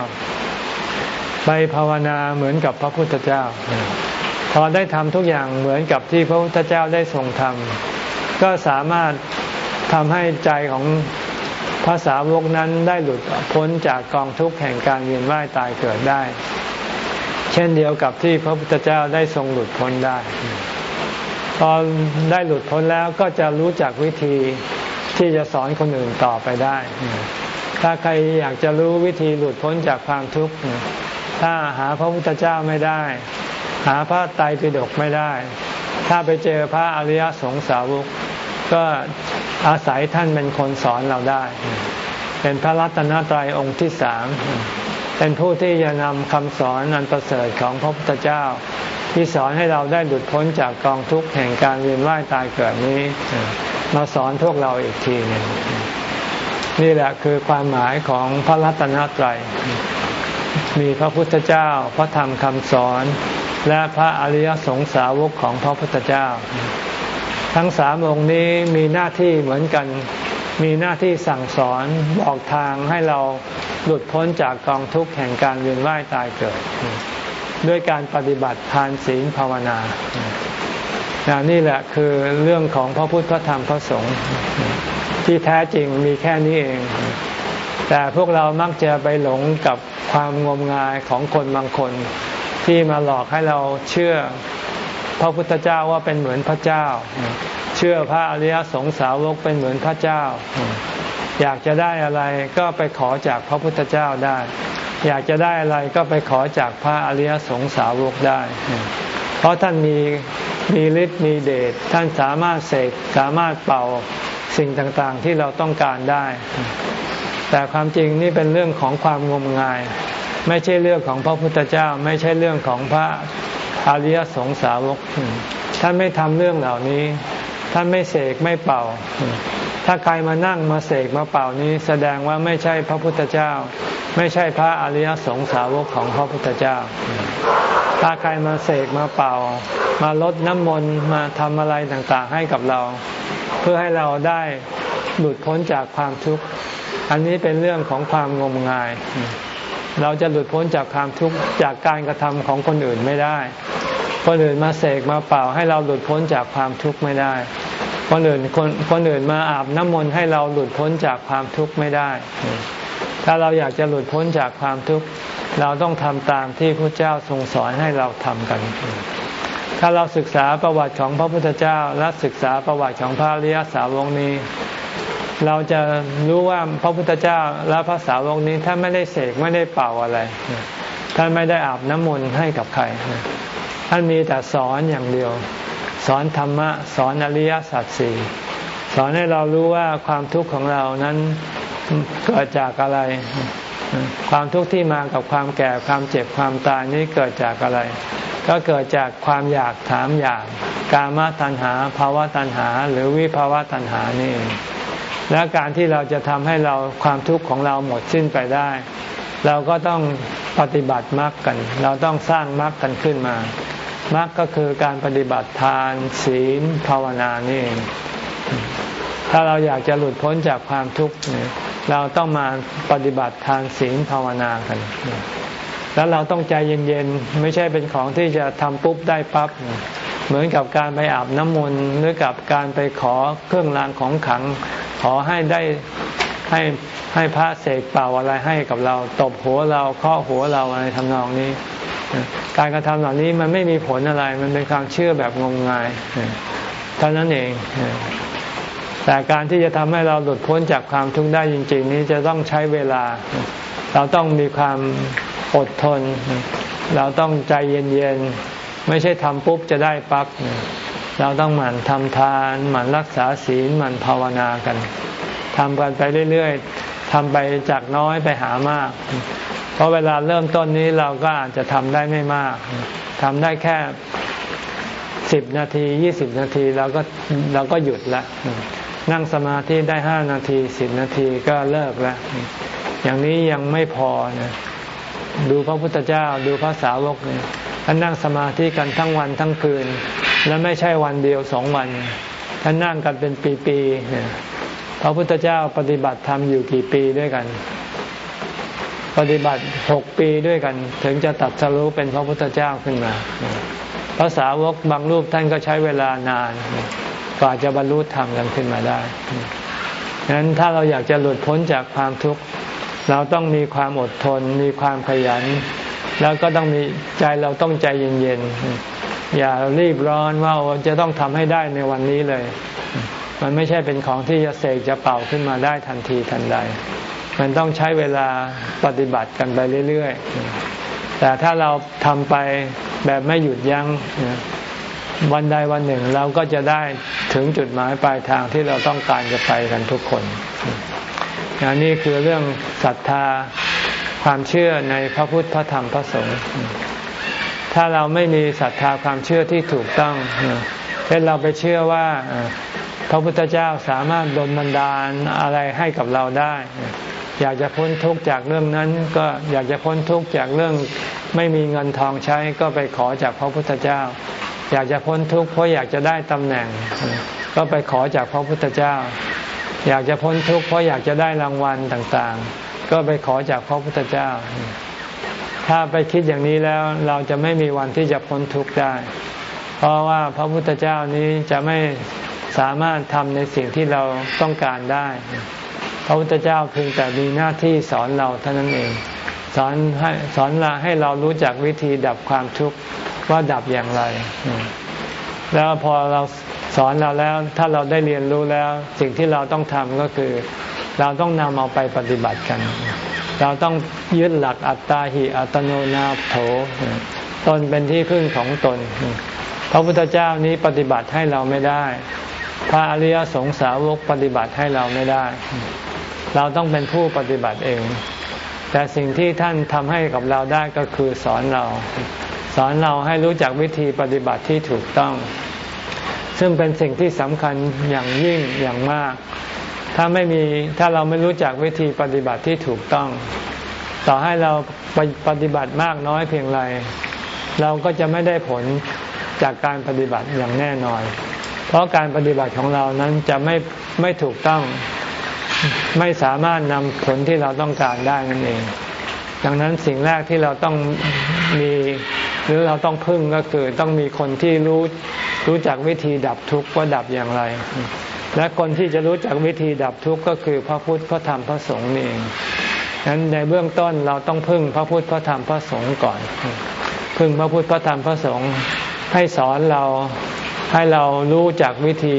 ไปภาวนาเหมือนกับพระพุทธเจ้า พอได้ทำทุกอย่างเหมือนกับที่พระพุทธเจ้าได้ทรงทำก็สามารถทำให้ใจของภาษาวกนั้นได้หลุดพ้นจากกองทุกข์แห่งการเวียนว่ายตายเกิดได้ เช่นเดียวกับที่พระพุทธเจ้าได้ทรงหลุดพ้นได้ พอได้หลุดพ้นแล้วก็จะรู้จักวิธีที่จะสอนคนอื่นต่อไปได้ ถ้าใครอยากจะรู้วิธีหลุดพ้นจากความทุกข์ ถ้าหาพระพุทธเจ้าไม่ได้ หาพระไตรปิฎกไม่ได้ ถ้าไปเจอพระอริยสงสาวก ก็อาศัยท่านเป็นคนสอนเราได้ เป็นพระรัตนตรัยองค์ที่สาม เป็นผู้ที่จะนำคำสอนอันประเสริฐของพระพุทธเจ้า ที่สอนให้เราได้หลุดพ้นจากกองทุกข์แห่งการเวียนว่ายตายเกิดนี้มาสอนพวกเราอีกทีหนึ่งนี่แหละคือความหมายของพระรัตนตรัย มีพระพุทธเจ้า พระธรรมคำสอน และพระอริยสงสาวกของพระพุทธเจ้า ทั้งสามองค์นี้มีหน้าที่เหมือนกัน มีหน้าที่สั่งสอนบอกทางให้เราหลุดพ้นจากกองทุกข์แห่งการเวียนว่ายตายเกิด ด้วยการปฏิบัติทานศีลภาวนานี่แหละคือเรื่องของพระพุทธพระธรรมพระสงฆ์ที่แท้จริงมีแค่นี้เอง แต่พวกเรามักจะไปหลงกับความงมงายของคนบางคน ที่มาหลอกให้เราเชื่อ พระพุทธเจ้าว่าเป็นเหมือนพระเจ้า เชื่อพระอริยสงสาวกเป็นเหมือนพระเจ้า อยากจะได้อะไรก็ไปขอจากพระพุทธเจ้าได้ อยากจะได้อะไรก็ไปขอจากพระอริยสงสาวกได้ เพราะท่านมีมีฤทธิ์มีเดชท่านสามารถเสกสามารถเป่าสิ่งต่างๆที่เราต้องการได้ แต่ความจริงนี่เป็นเรื่องของความงมงาย ไม่ใช่เรื่องของพระพุทธเจ้า ไม่ใช่เรื่องของพระอริยสงสาวกท่านไม่ทำเรื่องเหล่านี้ ท่านไม่เสกไม่เป่า ถ้าใครมานั่งมาเสกมาเป่านี้ แสดงว่าไม่ใช่พระพุทธเจ้า ไม่ใช่พระอริยสงสาวกของพระพุทธเจ้า ถ้าใครมาเสกมาเป่า มาลดน้ำมนต์มาทำอะไรต่างๆให้กับเรา เพื่อให้เราได้หลุดพ้นจากความทุกข์ อันนี้เป็นเรื่องของความงมงาย เราจะหลุดพ้นจากความทุกข์จากการกระทำของคนอื่นไม่ได้ คนอื่นมาเสกมาเป่าให้เราหลุดพ้นจากความทุกข์ไม่ได้ คนอื่นคนคนอื่นมาอาบน้ำมนต์ให้เราหลุดพ้นจากความทุกข์ไม่ได้ ถ้าเราอยากจะหลุดพ้นจากความทุกข์เราต้องทำตามที่พระเจ้าทรงสอนให้เราทำกัน ถ้าเราศึกษาประวัติของพระพุทธเจ้าและศึกษาประวัติของพระริยสาวงนี้ เราจะรู้ว่าพระพุทธเจ้าและพระสาวกนี้ท่านไม่ได้เสกไม่ได้เป่าอะไรท่านไม่ได้อาบน้ำมนต์ให้กับใคร ท่านมีแต่สอนอย่างเดียว สอนธรรมะ สอนอริยสัจสี่สอนให้เรารู้ว่าความทุกข์ของเรานั้นเกิดจากอะไร ความทุกข์ที่มากับความแก่ความเจ็บความตายนี้เกิดจากอะไร ก็เกิดจากความอยากถามอยาก กามตัณหาภาวะตัณหา หรือวิภาวะตัณหานี่ และการที่เราจะทำให้เราความทุกข์ของเราหมดสิ้นไปได้ เราก็ต้องปฏิบัติมรรคกัน เราต้องสร้างมรรคกันขึ้นมา มรรคก็คือการปฏิบัติทาน ศีลภาวนานี่ถ้าเราอยากจะหลุดพ้นจากความทุกข์เราต้องมาปฏิบัติทานศีลภาวนากัน แล้วเราต้องใจเย็นๆ ไม่ใช่เป็นของที่จะทำปุ๊บได้ปับ๊บ เหมือนกับการไปอาบน้ำมนต์หรือกับการไปขอเครื่องรางของขัง ขอให้ได้ให้ให้พระเสกเป่าอะไรให้กับเรา ตบหัวเราเคาะหัวเราอะไรทำนองนี้ การกระทำเหล่านี้มันไม่มีผลอะไร มันเป็นความเชื่อแบบงมงายเท่านั้นเอง แต่การที่จะทำให้เราหลุดพ้นจากความทุกข์ได้จริง ๆ นี้จะต้องใช้เวลา เราต้องมีความอดทน เราต้องใจเย็นๆ ไม่ใช่ทำปุ๊บจะได้ปั๊บ เราต้องหมั่นทำทาน หมั่นรักษาศีล หมั่นภาวนากันทำกันไปเรื่อยๆทำไปจากน้อยไปหามาก เพราะเวลาเริ่มต้นนี้เราก็อาจจะทำได้ไม่มากทำได้แค่สิบนาทียี่สิบนาทีเราก็เราก็หยุดละนั่งสมาธิได้ห้านาทีสิบนาทีก็เลิกล้วอย่างนี้ยังไม่พอนะดูพระพุทธเจ้าดูพระสาวกเนี่ยท่านนั่งสมาธิกันทั้งวันทั้งคืน และไม่ใช่วันเดียวสองวันท่านนั่งกันเป็นปีๆพระพุทธเจ้าปฏิบัติธรรมอยู่กี่ปีด้วยกัน ปฏิบัติหกปีด้วยกัน ถึงจะตัดสรู้เป็นพระพุทธเจ้าขึ้นมาภาษาวกบางรูปท่านก็ใช้เวลานานกว่าจะบรรลุธรรมกันขึ้นมาได้ฉะนั้นถ้าเราอยากจะหลุดพ้นจากความทุกข์เราต้องมีความอดทน มีความขยัน แล้วก็ต้องมีใจเราต้องใจเย็นๆอย่ารีบร้อนว่าจะต้องทำให้ได้ในวันนี้เลย มันไม่ใช่เป็นของที่จะเสกจะเป่าขึ้นมาได้ทันทีทันใด มันต้องใช้เวลาปฏิบัติกันไปเรื่อยๆ แต่ถ้าเราทำไปแบบไม่หยุดยัง้งวันใดวันหนึ่งเราก็จะได้ถึงจุดหมายปลายทางที่เราต้องการจะไปกันทุกคนอันนี้คือเรื่องศรัทธาความเชื่อในพระพุทธพระธรรมพระสงฆ์ถ้าเราไม่มีศรัทธาความเชื่อที่ถูกต้องเช่นเราไปเชื่อว่าพระพุทธเจ้าสามารถดลบันดาลอะไรให้กับเราได้ อยากจะพ้นทุกข์จากเรื่องนั้น ก็อยากจะพ้นทุกข์จากเรื่องไม่มีเงินทองใช้ก็ไปขอจากพระพุทธเจ้า อยากจะพ้นทุกข์เพราะอยากจะได้ตำแหน่ง ก็ไปขอจากพระพุทธเจ้า อยากจะพ้นทุกข์เพราะอยากจะได้รางวัลต่างๆ ก็ไปขอจากพระพุทธเจ้า ถ้าไปคิดอย่างนี้แล้วเราจะไม่มีวันที่จะพ้นทุกข์ได้ เพราะว่าพระพุทธเจ้านี้จะไม่สามารถทำในสิ่งที่เราต้องการได้ ระพุทธเจ้าเพียงแต่มีหน้าที่สอนเราเท่านั้นเอง สอนให้สอนเราให้เรารู้จักวิธีดับความทุกข์ว่าดับอย่างไร แล้วพอเราสอนเราแล้วถ้าเราได้เรียนรู้แล้ว สิ่งที่เราต้องทำก็คือ เราต้องนำเอาไปปฏิบัติกัน เราต้องยึดหลักอัตตาหิอัตโนนาโถตนเป็นที่พึ่งของตน พระพุทธเจ้านี้ปฏิบัติให้เราไม่ได้ พระอริยสงสาวกปฏิบัติให้เราไม่ได้ เราต้องเป็นผู้ปฏิบัติเอง แต่สิ่งที่ท่านทำให้กับเราได้ก็คือสอนเรา สอนเราให้รู้จักวิธีปฏิบัติที่ถูกต้อง ซึ่งเป็นสิ่งที่สำคัญอย่างยิ่งอย่างมาก ถ้าไม่มีถ้าเราไม่รู้จักวิธีปฏิบัติที่ถูกต้อง ต่อให้เราปฏิบัติมากน้อยเพียงไรเราก็จะไม่ได้ผลจากการปฏิบัติอย่างแน่นอน เพราะการปฏิบัติของเรานั้นจะไม่ไม่ถูกต้อง ไม่สามารถนำผลที่เราต้องการได้นั่นเอง ดังนั้นสิ่งแรกที่เราต้องมีหรือเราต้องพึ่งก็คือต้องมีคนที่รู้รู้จักวิธีดับทุกข์ว่าดับอย่างไร และคนที่จะรู้จักวิธีดับทุกข์ก็คือพระพุทธพระธรรมพระสงฆ์นี่เองดังนั้นในเบื้องต้นเราต้องพึ่งพระพุทธพระธรรมพระสงฆ์ก่อน พึ่งพระพุทธพระธรรมพระสงฆ์ให้สอนเราให้เรารู้จักวิธี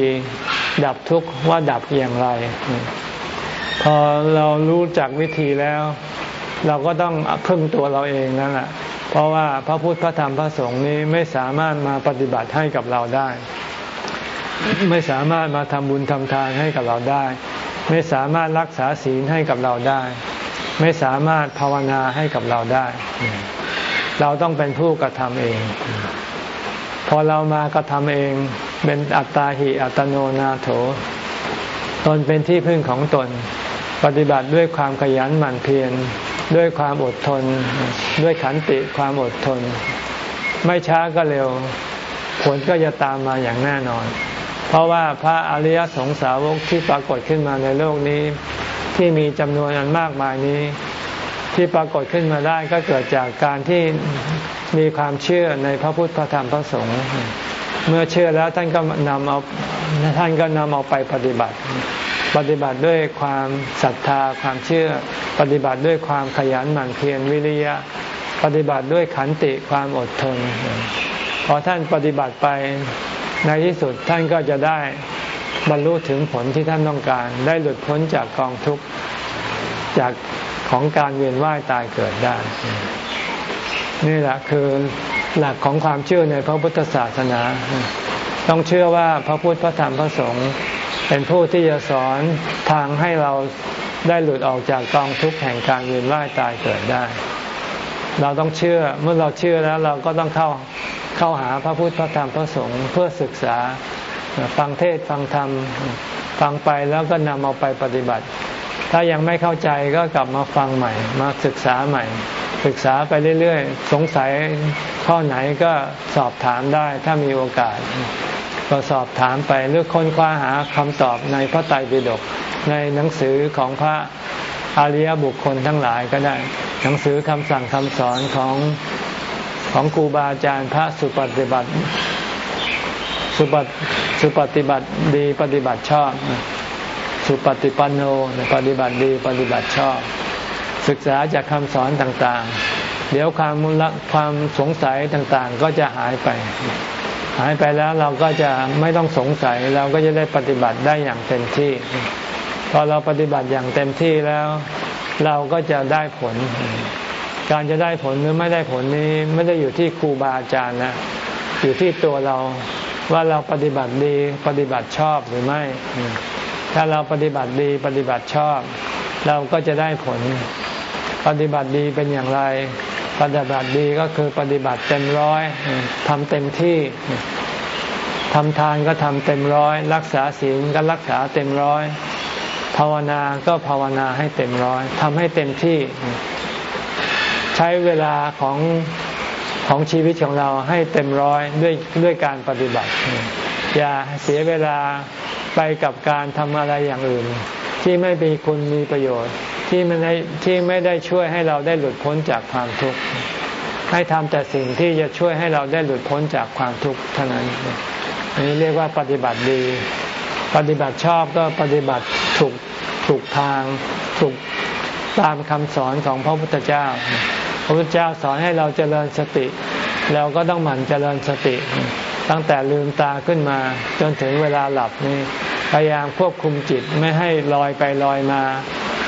ดับทุกข์ว่าดับอย่างไร พอเรารู้จักวิธีแล้ว เราก็ต้องพึ่งตัวเราเองนั่นแหละเพราะว่าพระพุทธพระธรรมพระสงฆ์นี้ไม่สามารถมาปฏิบัติให้กับเราได้ ไม่สามารถมาทำบุญทำทานให้กับเราได้ ไม่สามารถรักษาศีลให้กับเราได้ ไม่สามารถภาวนาให้กับเราได้ เราต้องเป็นผู้กระทำเอง พอเรามากระทำเองเป็นอัตตาหิอัตโนนาโถ ตนเป็นที่พึ่งของตน ปฏิบัติด้วยความขยันหมั่นเพียรด้วยความอดทน ด้วยขันติความอดทน ไม่ช้าก็เร็ว ผลก็จะตามมาอย่างแน่นอน เพราะว่าพระอริยสงสาวกที่ปรากฏขึ้นมาในโลกนี้ ที่มีจำนวนอันมากมายนี้ ที่ปรากฏขึ้นมาได้ก็เกิดจากการที่มีความเชื่อในพระพุทธพระธรรมพระสงฆ์เมื่อเชื่อแล้วท่านก็นำเอาท่านก็นำเอาไปปฏิบัติ ปฏิบัติด้วยความศรัทธาความเชื่อ ปฏิบัติด้วยความขยันหมั่นเพียรวิริยะ ปฏิบัติด้วยขันติความอดทน พอท่านปฏิบัติไปในที่สุดท่านก็จะได้บรรลุถึงผลที่ท่านต้องการ ได้หลุดพ้นจากกองทุกข์จากของการเวียนว่ายตายเกิดได้ นี่แหละคือหลักของความเชื่อในพระพุทธศาสนา ต้องเชื่อว่าพระพุทธพระธรรมพระสงฆ์ เป็นผู้ที่จะสอนทางให้เราได้หลุดออกจากกองทุกข์แห่งการเวียนว่ายตายเกิดได้ เราต้องเชื่อเมื่อเราเชื่อแล้วเราก็ต้องเข้าเข้าหาพระพุทธพระธรรมพระสงฆ์เพื่อศึกษาฟังเทศฟังธรรมฟังไปแล้วก็นำเอาไปปฏิบัติ ถ้ายังไม่เข้าใจก็กลับมาฟังใหม่ มาศึกษาใหม่ ศึกษาไปเรื่อย ๆ สงสัยข้อไหนก็สอบถามได้ถ้ามีโอกาส ก็สอบถามไปหรือค้นคว้าหาคำตอบในพระไตรปิฎกในหนังสือของพระอริยบุคคลทั้งหลายก็ได้ หนังสือคำสั่งคำสอนของของครูบาอาจารย์พระสุปฏิบัติสุปสุปฏิบัติดีปฏิบัติชอบ สุปฏิปันโนปฏิบัติดีปฏิบัติชอบ ศึกษาจากคำสอนต่างๆ เดี๋ยวความมุลความสงสัยต่างๆ ก็จะหายไป หายไปแล้วเราก็จะไม่ต้องสงสัยเราก็จะได้ปฏิบัติได้อย่างเต็มที่ พอเราปฏิบัติอย่างเต็มที่แล้ว เราก็จะได้ผล การจะได้ผลหรือไม่ได้ผลนี้ไม่ได้อยู่ที่ครูบาอาจารย์นะอยู่ที่ตัวเราว่าเราปฏิบัติดีปฏิบัติชอบหรือไม่ ถ้าเราปฏิบัติดีปฏิบัติชอบ เราก็จะได้ผล ปฏิบัติดีเป็นอย่างไร ปฏิบัติดีก็คือปฏิบัติเต็มร้อยทำเต็มที่ทำทานก็ทำเต็มร้อย รักษาศีลก็รักษาเต็มร้อยภาวนาก็ภาวนาให้เต็มร้อยทำให้เต็มที่ ใช้เวลาของของชีวิตของเราให้เต็มร้อยด้วยด้วยการปฏิบัติ อย่าเสียเวลาไปกับการทำอะไรอย่างอื่น ที่ไม่มีคุณมีประโยชน์ ที่ม่ได้ที่ไม่ได้ช่วยให้เราได้หลุดพ้นจากความทุกข์ให้ทำแต่สิ่งที่จะช่วยให้เราได้หลุดพ้นจากความทุกข์เท่านั้นอันนี้เรียกว่าปฏิบัติดี ปฏิบัติชอบก็ปฏิบัติถูกถูกทางถูกตามคำสอนของพระพุทธเจ้า พระพุทธเจ้าสอนให้เราเจริญสติ เราก็ต้องหมั่นเจริญสติ ตั้งแต่ลืมตาขึ้นมา จนถึงเวลาหลับนี่พยายามควบคุมจิตไม่ให้ลอยไปลอยมา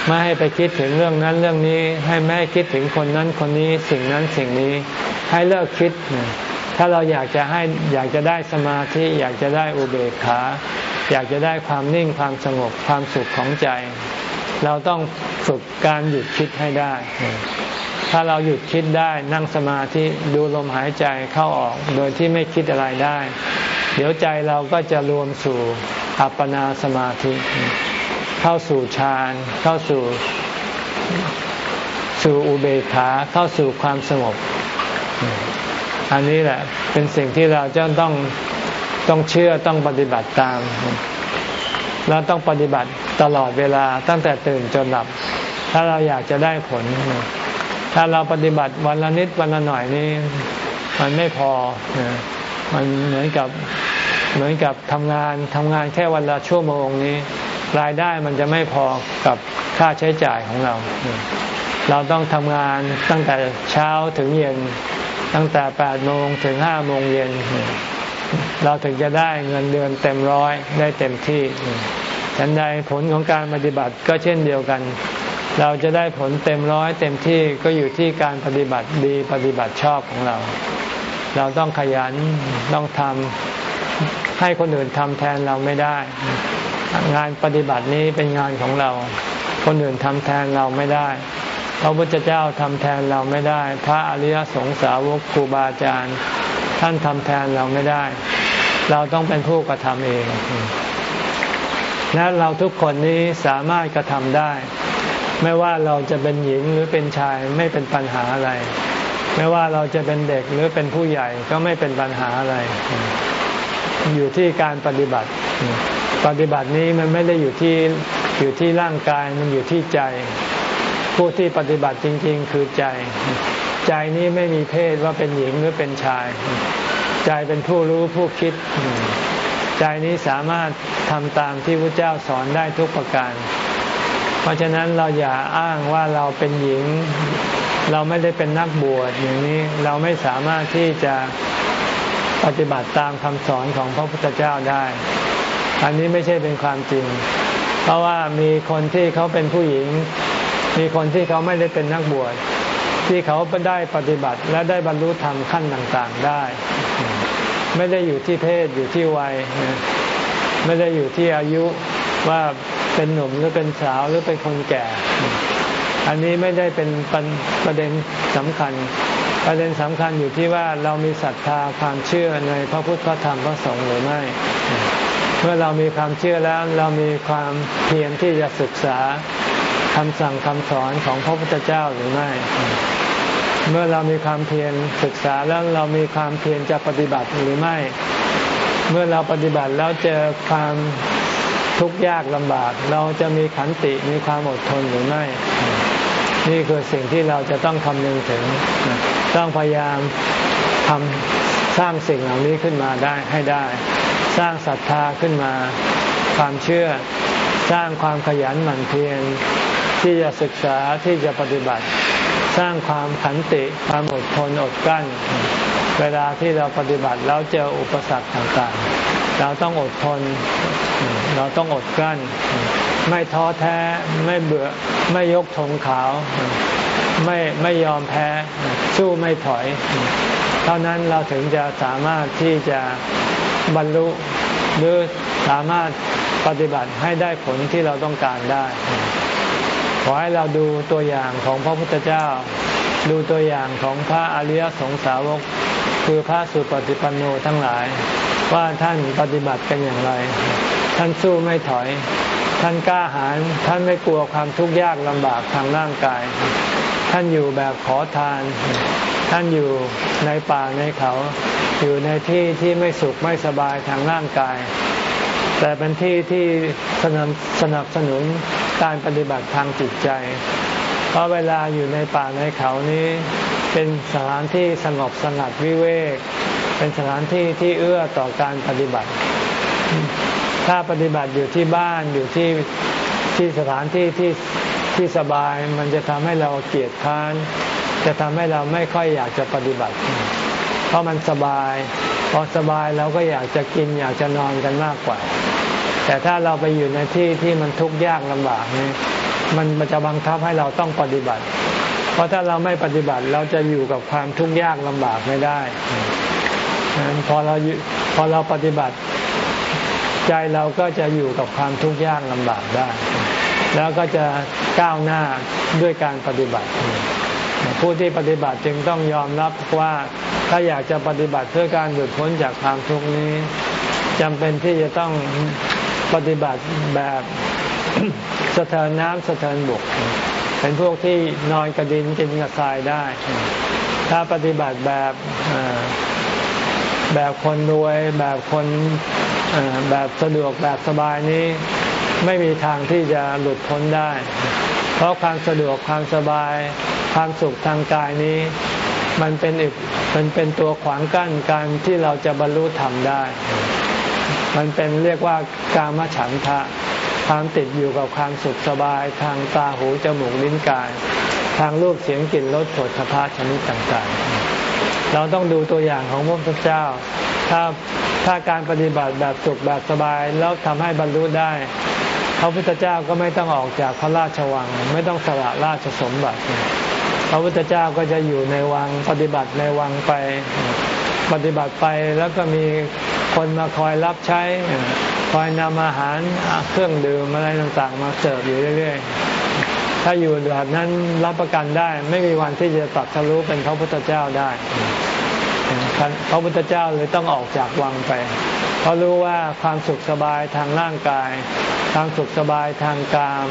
ไม่ให้ไปคิดถึงเรื่องนั้นเรื่องนี้ ให้ไม่ให้คิดถึงคนนั้นคนนี้สิ่งนั้นสิ่งนี้ ให้เลิกคิด ถ้าเราอยากจะให้อยากจะได้สมาธิอยากจะได้อุเบกขา อยากจะได้ความนิ่งความสงบความสุขของใจ เราต้องฝึกการหยุดคิดให้ได้ ถ้าเราหยุดคิดได้นั่งสมาธิดูลมหายใจเข้าออกโดยที่ไม่คิดอะไรได้ เดี๋ยวใจเราก็จะรวมสู่อัปปนาสมาธิ เข้าสู่ฌานเข้าสู่สู่อุเบกขาเข้าสู่ความสงบ อันนี้แหละเป็นสิ่งที่เราจะต้องต้องเชื่อต้องปฏิบัติตาม เราต้องปฏิบัติตลอดเวลาตั้งแต่ตื่นจนหลับ ถ้าเราอยากจะได้ผล ถ้าเราปฏิบัติวันละนิดวันละหน่อยนี้ มันไม่พอ มันเหมือนกับเหมือนกับทำงานทำงานแค่วันละชั่วโมงนี้ รายได้มันจะไม่พอกับค่าใช้จ่ายของเรา เราต้องทำงานตั้งแต่เช้าถึงเย็น ตั้งแต่แปดโมงถึงห้าโมงเย็น เราถึงจะได้เงินเดือนเต็มร้อยได้เต็มที่ฉันใดผลของการปฏิบัติก็เช่นเดียวกัน เราจะได้ผลเต็มร้อยเต็มที่ก็อยู่ที่การปฏิบัติดีปฏิบัติชอบของเรา เราต้องขยันต้องทำให้คนอื่นทำแทนเราไม่ได้ งานปฏิบัตินี้เป็นงานของเรา คนอื่นทำแทนเราไม่ได้พระพุทธเจ้าทำแทนเราไม่ได้ พระอริยสงสาวกครูบาอาจารย์ ท่านทำแทนเราไม่ได้ เราต้องเป็นผู้กระทำเอง และเราทุกคนนี้สามารถกระทำได้ ไม่ว่าเราจะเป็นหญิงหรือเป็นชายไม่เป็นปัญหาอะไร ไม่ว่าเราจะเป็นเด็กหรือเป็นผู้ใหญ่ก็ไม่เป็นปัญหาอะไร อยู่ที่การปฏิบัติ ปฏิบัตินี้มันไม่ได้อยู่ที่อยู่ที่ร่างกายมันอยู่ที่ใจ ผู้ที่ปฏิบัติจริง ๆ คือใจ ใจนี้ไม่มีเพศว่าเป็นหญิงหรือเป็นชาย ใจเป็นผู้รู้ผู้คิด ใจนี้สามารถทำตามที่พระเจ้าสอนได้ทุกประการ เพราะฉะนั้นเราอย่าอ้างว่าเราเป็นหญิง เราไม่ได้เป็นนักบวชอย่างนี้เราไม่สามารถที่จะปฏิบัติตามคำสอนของพระพุทธเจ้าได้ อันนี้ไม่ใช่เป็นความจริง เพราะว่ามีคนที่เขาเป็นผู้หญิง มีคนที่เขาไม่ได้เป็นนักบวชที่เขาได้ปฏิบัติและได้บรรลุธรรมขั้นต่างๆได้ ไม่ได้อยู่ที่เพศอยู่ที่วัย ไม่ได้อยู่ที่อายุว่าเป็นหนุ่มหรือเป็นสาวหรือเป็นคนแก่ อันนี้ไม่ได้เป็นประเด็นสำคัญ ประเด็นสำคัญอยู่ที่ว่าเรามีศรัทธาความเชื่อในพระพุทธพระธรรมพระสงฆ์หรือไม่ เมื่อเรามีความเชื่อแล้วเรามีความเพียรที่จะศึกษาคำสั่งคำสอนของพระพุทธเจ้าหรือไม่ เมื่อเรามีความเพียรศึกษาแล้วเรามีความเพียรจะปฏิบัติหรือไม่ เมื่อเราปฏิบัติแล้วเจอความทุกข์ยากลำบาก เราจะมีขันติมีความอดทนหรือไม่ นี่คือสิ่งที่เราจะต้องคำนึงถึง ต้องพยายามทำสร้างสิ่งเหล่านี้ขึ้นมาได้ให้ได้ สร้างศรัทธาขึ้นมา ความเชื่อสร้างความขยันหมั่นเพียรที่จะศึกษาที่จะปฏิบัติ สร้างความขันติความอดทนอดกั้น เวลาที่เราปฏิบัติแล้วเจออุปสรรคต่างๆ เราต้องอดทน เราต้องอดกั้น ไม่ท้อแท้ไม่เบื่อไม่ยกธงขาว ไม่ไม่ยอมแพ้สู้ไม่ถอย เท่านั้นเราถึงจะสามารถที่จะ บรรลุหรือสามารถปฏิบัติให้ได้ผลที่เราต้องการได้ ขอให้เราดูตัวอย่างของพระพุทธเจ้า ดูตัวอย่างของพระอริยสงสาวก คือพระสุปฏิปันโนทั้งหลาย ว่าท่านปฏิบัติกันอย่างไร ท่านสู้ไม่ถอย ท่านกล้าหาญท่านไม่กลัวความทุกข์ยากลำบากทางร่างกาย ท่านอยู่แบบขอทาน ท่านอยู่ในป่าในเขา อยู่ในที่ที่ไม่สุขไม่สบายทางร่างกาย แต่เป็นที่ที่สนับสนุนการปฏิบัติทางจิตใจ เพราะเวลาอยู่ในป่าในเขานี้ เป็นสถานที่สงบสงัดวิเวก เป็นสถานที่ที่เอื้อต่อการปฏิบัติ ถ้าปฏิบัติอยู่ที่บ้านอยู่ที่ที่สถานที่ที่ที่สบายมันจะทำให้เราเกลียดค้าน จะทำให้เราไม่ค่อยอยากจะปฏิบัติ เพราะมันสบาย พอสบายเราก็อยากจะกินอยากจะนอนกันมากกว่า แต่ถ้าเราไปอยู่ในที่ที่มันทุกข์ยากลำบากนี่มันมันจะบังคับให้เราต้องปฏิบัติ เพราะถ้าเราไม่ปฏิบัติเราจะอยู่กับความทุกข์ยากลำบากไม่ได้พอเราพอเราปฏิบัติ ใจเราก็จะอยู่กับความทุกข์ยากลำบากได้ แล้วก็จะก้าวหน้าด้วยการปฏิบัติ ผู้ที่ปฏิบัติจึงต้องยอมรับว่า ถ้าอยากจะปฏิบัติเพื่อการหลุดพ้นจากความทุกข์นี้จำเป็นที่จะต้องปฏิบัติแบบสะเทินน้ำสะเทินบก เป็นพวกที่นอนกระดินกินกระทรายได้ ถ้าปฏิบัติแบบแบบคนรวยแบบคนแบบสะดวกแบบสบายนี้ไม่มีทางที่จะหลุดพ้นได้ เพราะความสะดวกความสบาย ความสุขทางกายนี้ มันเป็นอีกมันเป็นตัวขวางกั้นการที่เราจะบรรลุธรรมได้ มันเป็นเรียกว่ากามฉันทะ ความติดอยู่กับความสุขสบาย ทางตาหูจมูกลิ้นกาย ทางรูปเสียงกลิ่นรสผลสะพาชนิดต่างๆ เราต้องดูตัวอย่างของพระพุทธเจ้า ถ้าถ้าการปฏิบัติแบบสุขแบบสบายแล้วทำให้บรรลุได้พระพุทธเจ้าก็ไม่ต้องออกจากพระราชวัง ไม่ต้องสละราชสมบัติ พระพุทธเจ้าก็จะอยู่ในวังปฏิบัติในวังไปปฏิบัติไปแล้วก็มีคนมาคอยรับใช้ คอยนำอาหารเครื่องดื่มอะไรต่างๆ มาเสิร์ฟอยู่เรื่อยๆ ถ้าอยู่แบบนั้นรับประกันได้ ไม่มีวันที่จะตัดทะลุเป็นพระพุทธเจ้าได้พระพุทธเจ้าเลยต้องออกจากวังไป เพราะรู้ว่าความสุขสบายทางร่างกายทางสุขสบายทางกาม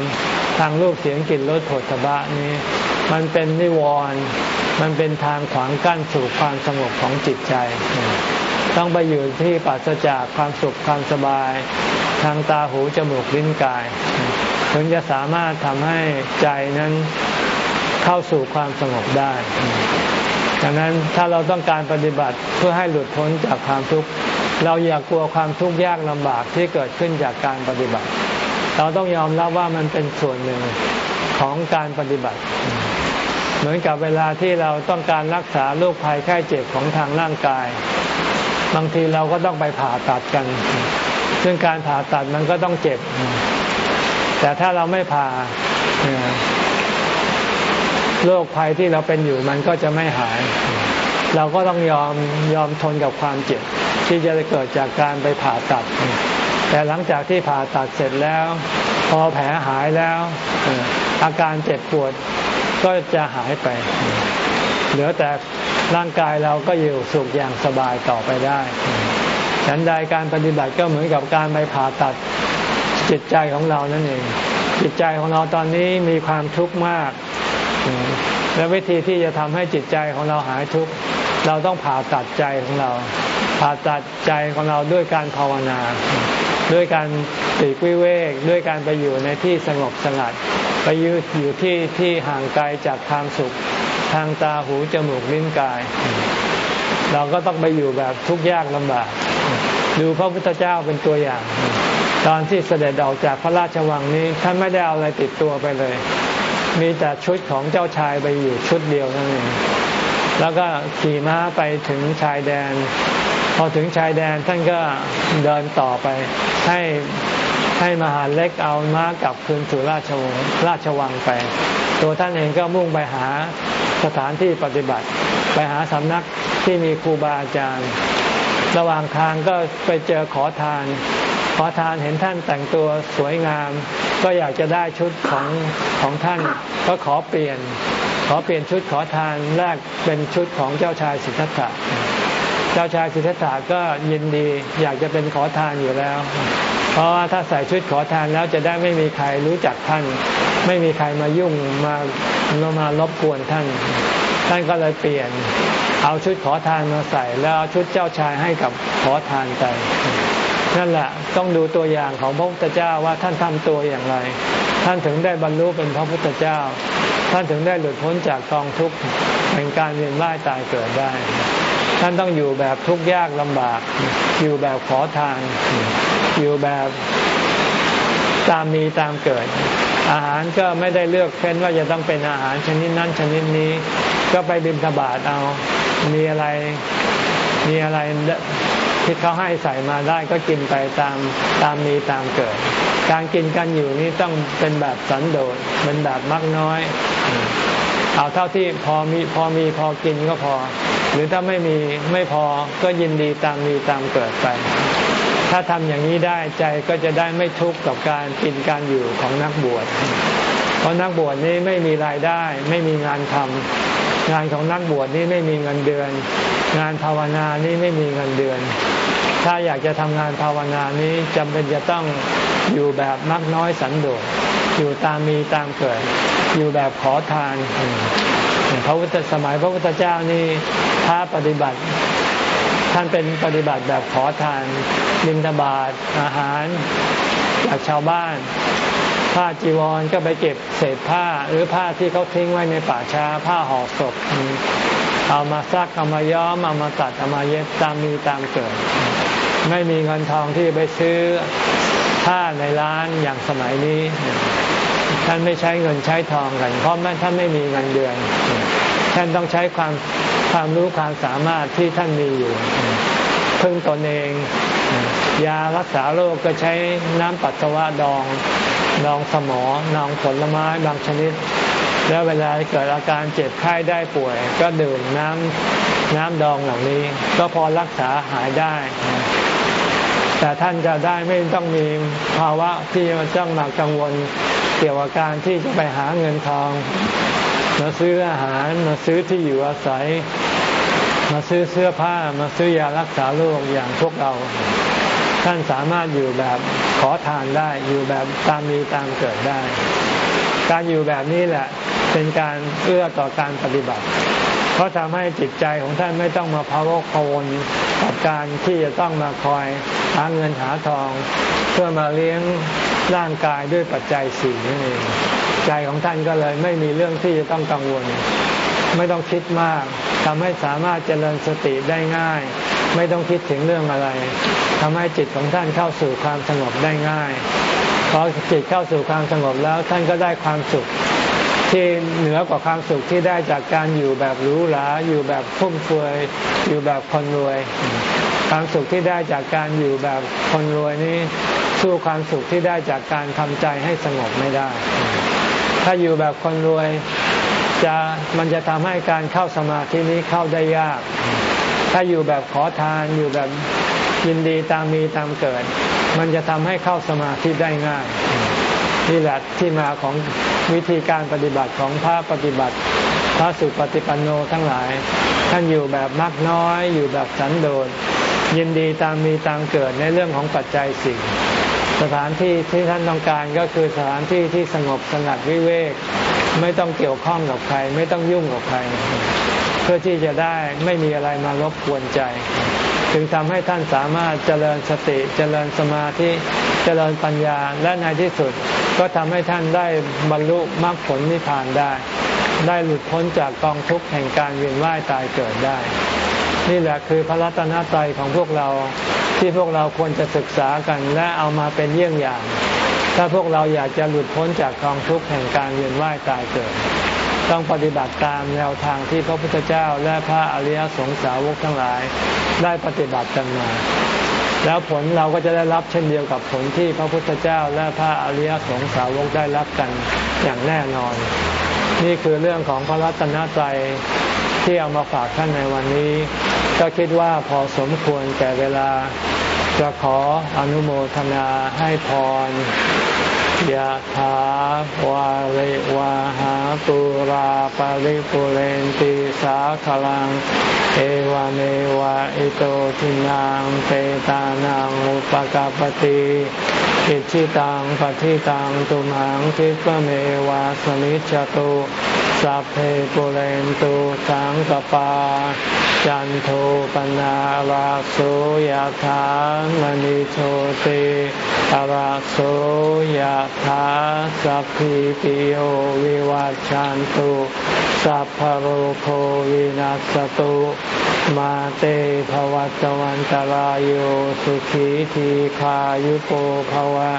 ทางรูปเสียงกลิ่นรสผลสบะนี้ มันเป็นนิวรณ์มันเป็นทางขวางกั้นสู่ความสงบของจิตใจ ต้องไปอยู่ที่ปราศจากความสุขความสบาย ทางตาหูจมูกลิ้นกาย ถึงจะสามารถทำให้ใจนั้นเข้าสู่ความสงบได้ดังนั้นถ้าเราต้องการปฏิบัติเพื่อให้หลุดพ้นจากความทุกข์เราอย่ากลัวความทุกข์ยากลำบากที่เกิดขึ้นจากการปฏิบัติ เราต้องยอมรับว่ามันเป็นส่วนหนึ่งของการปฏิบัติ เหมือนกับเวลาที่เราต้องการรักษาโรคภัยไข้เจ็บของทางร่างกาย บางทีเราก็ต้องไปผ่าตัดกัน ซึ่งการผ่าตัดมันก็ต้องเจ็บ แต่ถ้าเราไม่ผ่าโรคภัยที่เราเป็นอยู่มันก็จะไม่หาย เราก็ต้องยอมยอมทนกับความเจ็บ ที่จะเกิดจากการไปผ่าตัด แต่หลังจากที่ผ่าตัดเสร็จแล้ว พอแผลหายแล้ว อาการเจ็บปวด ก็จะหายไป เหลือแต่ร่างกายเราก็อยู่สุขอย่างสบายต่อไปได้ ฉันใดการปฏิบัติก็เหมือนกับการไปผ่าตัดจิตใจของเรานั่นเอง จิตใจของเราตอนนี้มีความทุกข์มาก และวิธีที่จะทำให้จิตใจของเราหายทุกข์เราต้องผ่าตัดใจของเรา ผ่าตัดใจของเราด้วยการภาวนา ด้วยการติวิเวก ด้วยการไปอยู่ในที่สงบสงัด ไปยู่อยู่ที่ที่ห่างไกลจากความสุข ทางตาหูจมูกลิ้นกาย เราก็ต้องไปอยู่แบบทุกข์ยากลำบาก ดูพระพุทธเจ้าเป็นตัวอย่าง ตอนที่เสด็จออกจากพระราชวังนี้ท่านไม่ได้เอาอะไรติดตัวไปเลย มีแต่ชุดของเจ้าชายไปอยู่ชุดเดียวนั่นเองแล้วก็ขี่ม้าไปถึงชายแดน พอถึงชายแดนท่านก็เดินต่อไปให้ ให้มหาเล็กเอาม้ากลับคืนสู่ราชวงศ์ราชวังไป ตัวท่านเองก็มุ่งไปหาสถานที่ปฏิบัติ ไปหาสำนักที่มีครูบาอาจารย์ ระหว่างทางก็ไปเจอขอทาน ขอทานเห็นท่านแต่งตัวสวยงาม ก็อยากจะได้ชุดของของท่านก็ขอเปลี่ยน ขอเปลี่ยนชุดขอทานแรกเป็นชุดของเจ้าชายสิทธัตถะ เจ้าชายสิทธัตถะก็ยินดีอยากจะเป็นขอทานอยู่แล้ว เพราะว่าถ้าใส่ชุดขอทานแล้วจะได้ไม่มีใครรู้จักท่าน ไม่มีใครมายุ่งมาเรามารบกวนท่าน ท่านก็เลยเปลี่ยน เอาชุดขอทานมาใส่ แล้วเอาชุดเจ้าชายให้กับขอทานไปนั่นแหละต้องดูตัวอย่างของพระพุทธเจ้าว่าท่านทำตัวอย่างไร ท่านถึงได้บรรลุเป็นพระพุทธเจ้า ท่านถึงได้หลุดพ้นจากกองทุกข์แห่งการเวียนว่ายตายเกิดได้ ท่านต้องอยู่แบบทุกข์ยากลำบาก อยู่แบบขอทาน อยู่แบบตามมีตามเกิด อาหารก็ไม่ได้เลือกเฟ้นว่าจะต้องเป็นอาหารชนิดนั้นชนิดนี้ ก็ไปบิณฑบาตเอา มีอะไร มีอะไรที่เขาให้ใส่มาได้ก็กินไปตามตามมีตามเกิด การกินกันอยู่นี้ต้องเป็นแบบสันโดษเป็นแบบมักน้อย เอาเท่าที่พอมีพอมีพอกินก็พอ หรือถ้าไม่มีไม่พอก็ยินดีตามมีตามเกิดไป ถ้าทำอย่างนี้ได้ใจก็จะได้ไม่ทุกข์กับการกินการอยู่ของนักบวชเพราะนักบวชนี้ไม่มีรายได้ ไม่มีงานทำงานของนักบวชนี้ไม่มีเงินเดือน งานภาวนานี้ไม่มีเงินเดือน ถ้าอยากจะทำงานภาวนานี้จำเป็นจะต้องอยู่แบบมักน้อยสันโดษ อยู่ตามมีตามเกิด อยู่แบบขอทาน พระพุทธสมัยพระพุทธเจ้านี่พระปฏิบัติ ท่านเป็นปฏิบัติแบบขอทานบิณฑบาตอาหารจากชาวบ้าน ผ้าจีวรก็ไปเก็บเศษผ้าหรือผ้าที่เขาทิ้งไว้ในป่าช้าผ้าห่อศพเอามาซักเอามาย้อมเอามาตัดเอามาเย็บตามมีตามเกิด ไม่มีเงินทองที่ไปซื้อผ้าในร้านอย่างสมัยนี้ ท่านไม่ใช้เงินใช้ทองกัน เพราะแม้ท่านไม่มีเงินเดือน ท่านต้องใช้ความความรู้ความสามารถที่ท่านมีอยู่พึ่งตนเอง ยารักษาโรคก็ใช้น้ำปัสสาวะดองดองสมอดองผลไม้บางชนิด แล้วเวลาเกิดอาการเจ็บไข้ได้ป่วย ก็ดื่มน้ำน้ำดองเหล่านี้ ก็พอรักษาหายได้ แต่ท่านจะได้ไม่ต้องมีภาวะที่จะต้องมากังวลเกี่ยวกับการที่จะไปหาเงินทอง มาซื้ออาหารมาซื้อที่อยู่อาศัย มาซื้อเสื้อผ้ามาซื้อยารักษาโรคอย่างพวกเรา ท่านสามารถอยู่แบบขอทานได้อยู่แบบตามมีตามเกิดได้ การอยู่แบบนี้แหละเป็นการเอื้อต่อการปฏิบัติ เพราะทำให้จิตใจของท่านไม่ต้องมาพาวกพวนกับการที่จะต้องมาคอยหาเงินหาทอง เพื่อมาเลี้ยงร่างกายด้วยปัจจัยสี่นั่นเองใจของท่านก็เลยไม่มีเรื่องที่จะต้องกังวล ไม่ต้องคิดมากทำให้สามารถเจริญสติได้ง่าย ไม่ต้องคิดถึงเรื่องอะไรทำให้จิตของท่านเข้าสู่ความสงบได้ง่ายพอจิตเข้าสู่ความสงบแล้วท่านก็ได้ความสุข ที่เหนือกว่าความสุขที่ได้จากการอยู่แบบหรูหราอยู่แบบฟุ่มเฟือยอยู่แบบคนรวย ความสุขที่ได้จากการอยู่แบบคนรวยนี้สู้ความสุขที่ได้จากการทำใจให้สงบไม่ได้ ถ้าอยู่แบบคนรวยจะมันจะทำให้การเข้าสมาธินี้เข้าได้ยาก ถ้าอยู่แบบขอทานอยู่แบบยินดีตามมีตามเกิด มันจะทำให้เข้าสมาธิได้ง่ายนี่แหละที่มาของ วิธีการปฏิบัติของพระปฏิบัติ พระสุปฏิปันโนทั้งหลาย ท่านอยู่แบบมากน้อยอยู่แบบสันโดษยินดีตามมีตามเกิดในเรื่องของปัจจัยสิ่ง สถานที่ที่ท่านต้องการก็คือสถานที่ที่สงบสงัดวิเวก ไม่ต้องเกี่ยวข้องกับใคร ไม่ต้องยุ่งกับใคร เพื่อที่จะได้ไม่มีอะไรมารบกวนใจ จึงทำให้ท่านสามารถเจริญสติเจริญสมาธิเจริญปัญญาและในที่สุด ก็ทำให้ท่านได้บรรลุมรรคผลนิพพานได้ ได้หลุดพ้นจากกองทุกข์แห่งการเวียนว่ายตายเกิดได้ นี่แหละคือพระรัตนตรัยของพวกเราที่พวกเราควรจะศึกษากันและเอามาเป็นเยี่ยงอย่าง ถ้าพวกเราอยากจะหลุดพ้นจากกองทุกข์แห่งการเวียนว่ายตายเกิด ต้องปฏิบัติตามแนวทางที่พระพุทธเจ้าและพระอริยสงสาวกทั้งหลายได้ปฏิบัติกันมา แล้วผลเราก็จะได้รับเช่นเดียวกับผลที่พระพุทธเจ้าและพระอริยสงสาวกได้รับกันอย่างแน่นอน นี่คือเรื่องของพระรัตนตรัยที่เอามาฝากท่านในวันนี้ ก็คิดว่าพอสมควรแก่เวลาจะขออนุโมทนาให้พร ยะถาวาริวาหาปุราปาริปุเรนติสาขลัง เอวเมวะอิโตทินังเปตานังอุปกาปติอิชิตังปฏิตังตุมหังคิปเมวะสมิจจตุสัพเพปุเรนตุสังกปา จันโทปนาราโสยธามณิโชติ อระโสยธาสัพพิติโยวิวัจจันตุ สัพพโรโควินัสตุมาเตภวัตวันตารโยสุขีทีขายุโกภวะ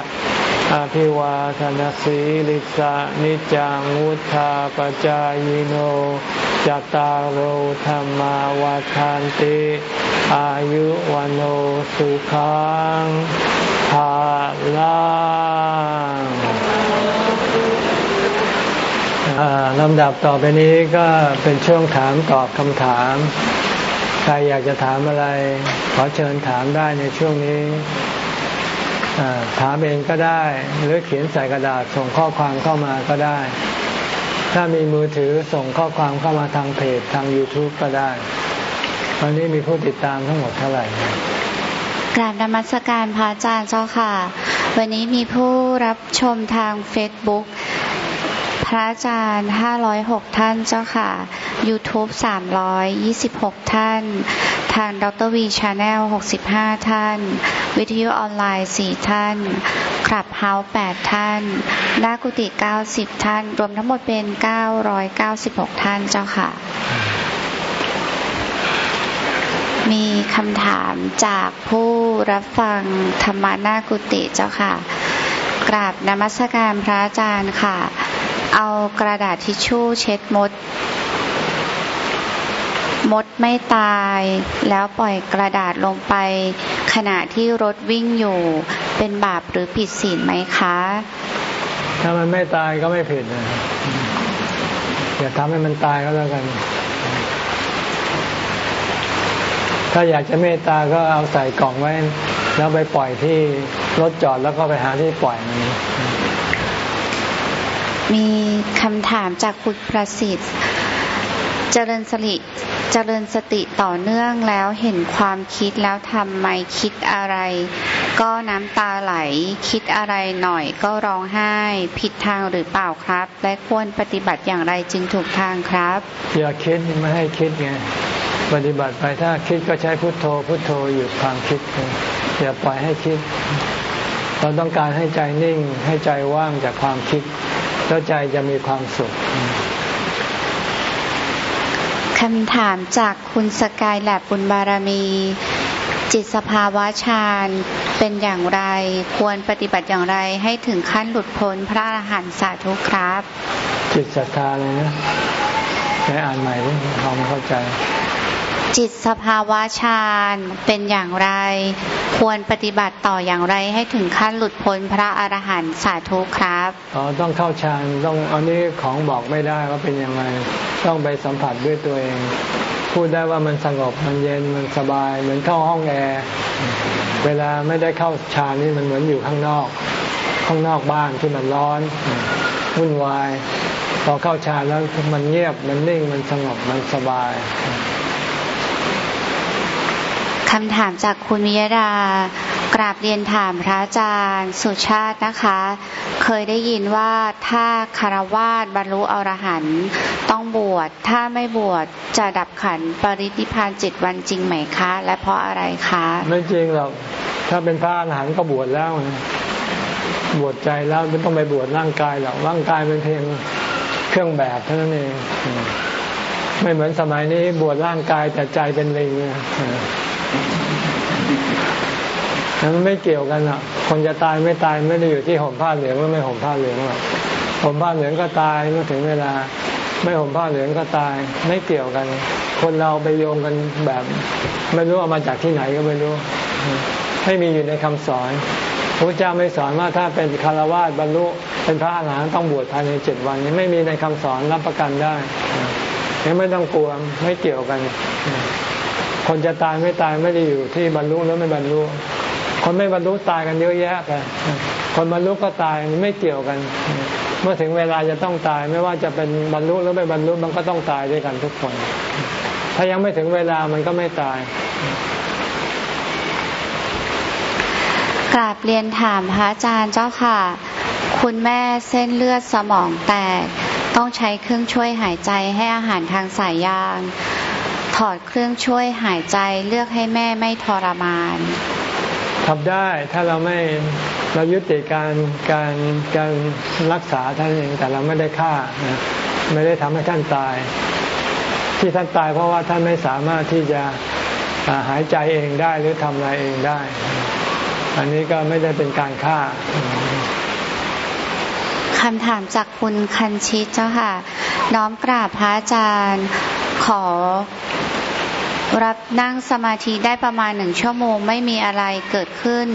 อภิวาทนสีลิสะนิจังวุธาปจายโนจตารโหธรรมวาทานติอายุวันโอสุขังภาลัง ลำดับต่อไปนี้ก็เป็นช่วงถามตอบคำถาม ใครอยากจะถามอะไร ขอเชิญถามได้ในช่วงนี้ถามเองก็ได้ หรือเขียนใส่กระดาษส่งข้อความเข้ามาก็ได้ ถ้ามีมือถือส่งข้อความเข้ามาทางเพจทาง YouTube ก็ได้วันนี้มีผู้ติดตามทั้งหมดเท่าไหร่กราบนมัสการพระอาจารย์เจ้าค่ะ วันนี้มีผู้รับชมทางเฟซบุ๊กพ ระอาจารย์ 506 ท่านเจ้าค่ะ YouTube 326 ท่าน ทางดร.วี Channel 65 ท่าน วิทยุออนไลน์ 4 ท่าน Clubhouse 8ท่านหน้ากุฏิ90 ท่าน รวมทั้งหมดเป็น 996 ท่านเจ้าค่ะ มีคำถามจากผู้รับฟังธรรมะหน้ากุฏิเจ้าค่ะ กราบนมัสการพระอาจารย์ค่ะ เอากระดาษทิชชู่เช็ดมด มดไม่ตาย แล้วปล่อยกระดาษลงไป ขณะที่รถวิ่งอยู่ เป็นบาปหรือผิดศีลไหมคะ ถ้ามันไม่ตายก็ไม่ผิดนะอย่าทำให้มันตายก็แล้วกัน ถ้าอยากจะเมตตาก็เอาใส่กล่องไว้ แล้วไปปล่อยที่รถจอดแล้วก็ไปหาที่ปล่อยมัน มีคำถามจากคุณประสิทธิ์ เจริญสติเจริญสติต่อเนื่องแล้วเห็นความคิดแล้วทำไมคิดอะไร ก็น้ำตาไหล คิดอะไรหน่อยก็ร้องไห้ ผิดทางหรือเปล่าครับ และควรปฏิบัติอย่างไรจึงถูกทางครับ อย่าคิดไม่ให้คิดไงปฏิบัติไปถ้าคิดก็ใช้พุทโธ พุทโธหยุดความคิด อย่าปล่อยให้คิด เราต้องการให้ใจนิ่งให้ใจว่างจากความคิด แล้วใจจะมีความสุขคำถามจากคุณสกายแลบบุญบารมี จิตสภาวะฌานเป็นอย่างไร ควรปฏิบัติอย่างไรให้ถึงขั้นหลุดพ้นพระอรหันต์สาธุครับ จิตศรัทธาเลยนะใช้อ่านใหม่ด้วยเราไม่เข้าใจ จิตสภาวะฌานเป็นอย่างไร ควรปฏิบัติต่ออย่างไรให้ถึงขั้นหลุดพ้นพระอรหันต์สาธุครับอ๋อต้องเข้าฌานต้องอันนี้ของบอกไม่ได้ว่าเป็นยังไงต้องไปสัมผัสด้วยตัวเอง พูดได้ว่ามันสงบมันเย็นมันสบาย เหมือนเข้าห้องแอร์เวลาไม่ได้เข้าฌานนี่มันเหมือนอยู่ข้างนอก ข้างนอกบ้านที่มันร้อนวุ่นวายพอเข้าฌานแล้วมันเงียบมันนิ่งมันสงบมันสบาย คำถามจากคุณมิยดากราบเรียนถามพระอาจารย์สุชาตินะคะ เคยได้ยินว่าถ้าคารวาสบรรลุอรหันต์ต้องบวชถ้าไม่บวชจะดับขันปริธิพานจิตวันจริงไหมคะ และเพราะอะไรคะ ไม่จริงหรอกถ้าเป็นพระอรหันต์ก็บวชแล้ว บวชใจแล้วไม่ต้องไปบวชร่างกายหรอกร่างกายเป็นเพียงเครื่องแบบเท่านั้นเอง ไม่เหมือนสมัยนี้บวชร่างกายแต่ใจเป็นลิง มันไม่เกี่ยวกันอะ คนจะตายไม่ตายไม่ได้อยู่ที่ห่มผ้าเหลืองหรือไม่ห่มผ้าเหลืองหรอกห่มผ้าเหลืองก็ตายเมื่อถึงเวลา ไม่ห่มผ้าเหลืองก็ตาย ไม่เกี่ยวกัน คนเราไปโยงกันแบบ ไม่รู้เอามาจากที่ไหนก็ไม่รู้ ไม่มีอยู่ในคำสอนพระเจ้าไม่สอนว่าถ้าเป็นคารวะบรรลุเป็นพระอรหันต์ต้องบวชภายในเจ็ดวันนี้ไม่มีในคำสอนรับประกันได้ยังไม่ต้องกลัวไม่เกี่ยวกัน คนจะตายไม่ตายไม่ได้อยู่ที่บรรลุแล้วไม่บรรลุ คนไม่บรรลุตายกันเยอะแยะไปคนบรรลุก็ตายไม่เกี่ยวกัน เมื่อถึงเวลาจะต้องตาย ไม่ว่าจะเป็นบรรลุหรือไม่บรรลุมันก็ต้องตายด้วยกันทุกคน ถ้ายังไม่ถึงเวลามันก็ไม่ตายกราบเรียนถามพระอาจารย์เจ้าค่ะ คุณแม่เส้นเลือดสมองแตก ต้องใช้เครื่องช่วยหายใจให้อาหารทางสายยาง ถอดเครื่องช่วยหายใจเลือกให้แม่ไม่ทรมานทำได้ถ้าเราไม่เรายุติการการการรักษาท่านเองแต่เราไม่ได้ฆ่าไม่ได้ทำให้ท่านตาย ที่ท่านตายเพราะว่าท่านไม่สามารถที่จะหายใจเองได้หรือทำอะไรเองได้ อันนี้ก็ไม่ได้เป็นการฆ่าคำถามจากคุณคันชิตเจ้าค่ะ น้อมกราบพระอาจารย์ขอ รับนั่งสมาธิได้ประมาณหนึ่งชั่วโมงไม่มีอะไรเกิดขึ้น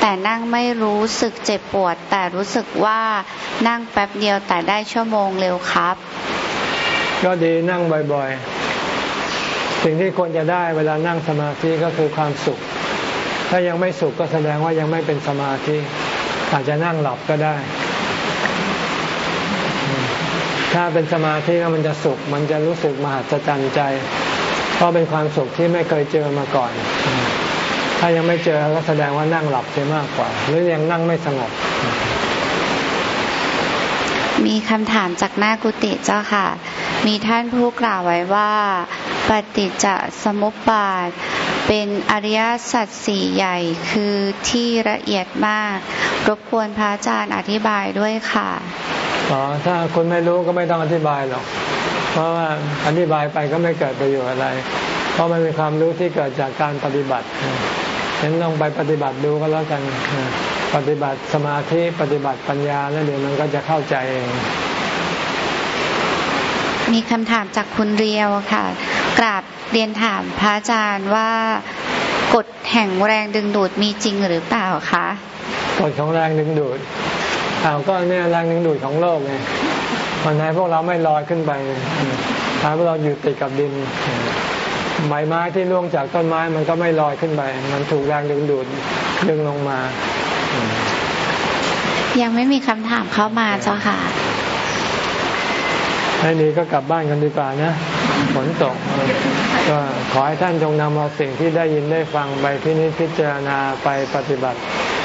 แต่นั่งไม่รู้สึกเจ็บปวด แต่รู้สึกว่านั่งแป๊บเดียวแต่ได้ชั่วโมงเร็วครับ ก็ดีนั่งบ่อยๆ สิ่งที่ควรจะได้เวลานั่งสมาธิก็คือความสุข ถ้ายังไม่สุขก็แสดงว่ายังไม่เป็นสมาธิอาจจะนั่งหลับก็ได้ ถ้าเป็นสมาธิมันจะสุข มันจะรู้สึกมหัศจรรย์ใจ ราะเป็นความสุขที่ไม่เคยเจอมาก่อน ถ้ายังไม่เจอก็แสดงว่านั่งหลับเสียมากกว่า หรือยังนั่งไม่สงบ มีคำถามจากหน้ากุฏิเจ้าค่ะ มีท่านผู้กล่าวไว้ว่าปฏิจจสมุปบาท เป็นอริยสัจสี่ใหญ่คือที่ละเอียดมาก รบกวนพระอาจารย์อธิบายด้วยค่ะอ๋อถ้าคุณไม่รู้ก็ไม่ต้องอธิบายหรอก เพราะว่าอธิบายไปก็ไม่เกิดประโยชน์อะไร เพราะมันเป็นความรู้ที่เกิดจากการปฏิบัติฉะนั้นลองไปปฏิบัติดูก็แล้วกัน ปฏิบัติสมาธิปฏิบัติปัญญาแล้วเดี๋ยวมันก็จะเข้าใจเอง มีคำถามจากคุณเรียวค่ะ กราบเรียนถามพระอาจารย์ว่ากฎแห่งแรงดึงดูดมีจริงหรือเปล่าคะกฎของแรงดึงดูดเอาก็เนี่ยแรงดึงดูดของโลกไง มันให้พวกเราไม่ลอยขึ้นไปทำให้เราอยู่ติดกับดินใบไม้ที่ร่วงจากต้นไม้มันก็ไม่ลอยขึ้นไป มันถูกแรงดึงดูดดึงลงมา ยังไม่มีคำถามเข้ามาเจ้าค่ะให้นี้ก็กลับบ้านกันดีกว่านะฝนตกก็ขอให้ท่านจงนำเอาสิ่งที่ได้ยินได้ฟังไปพินิจพิจารณาไปปฏิบัติ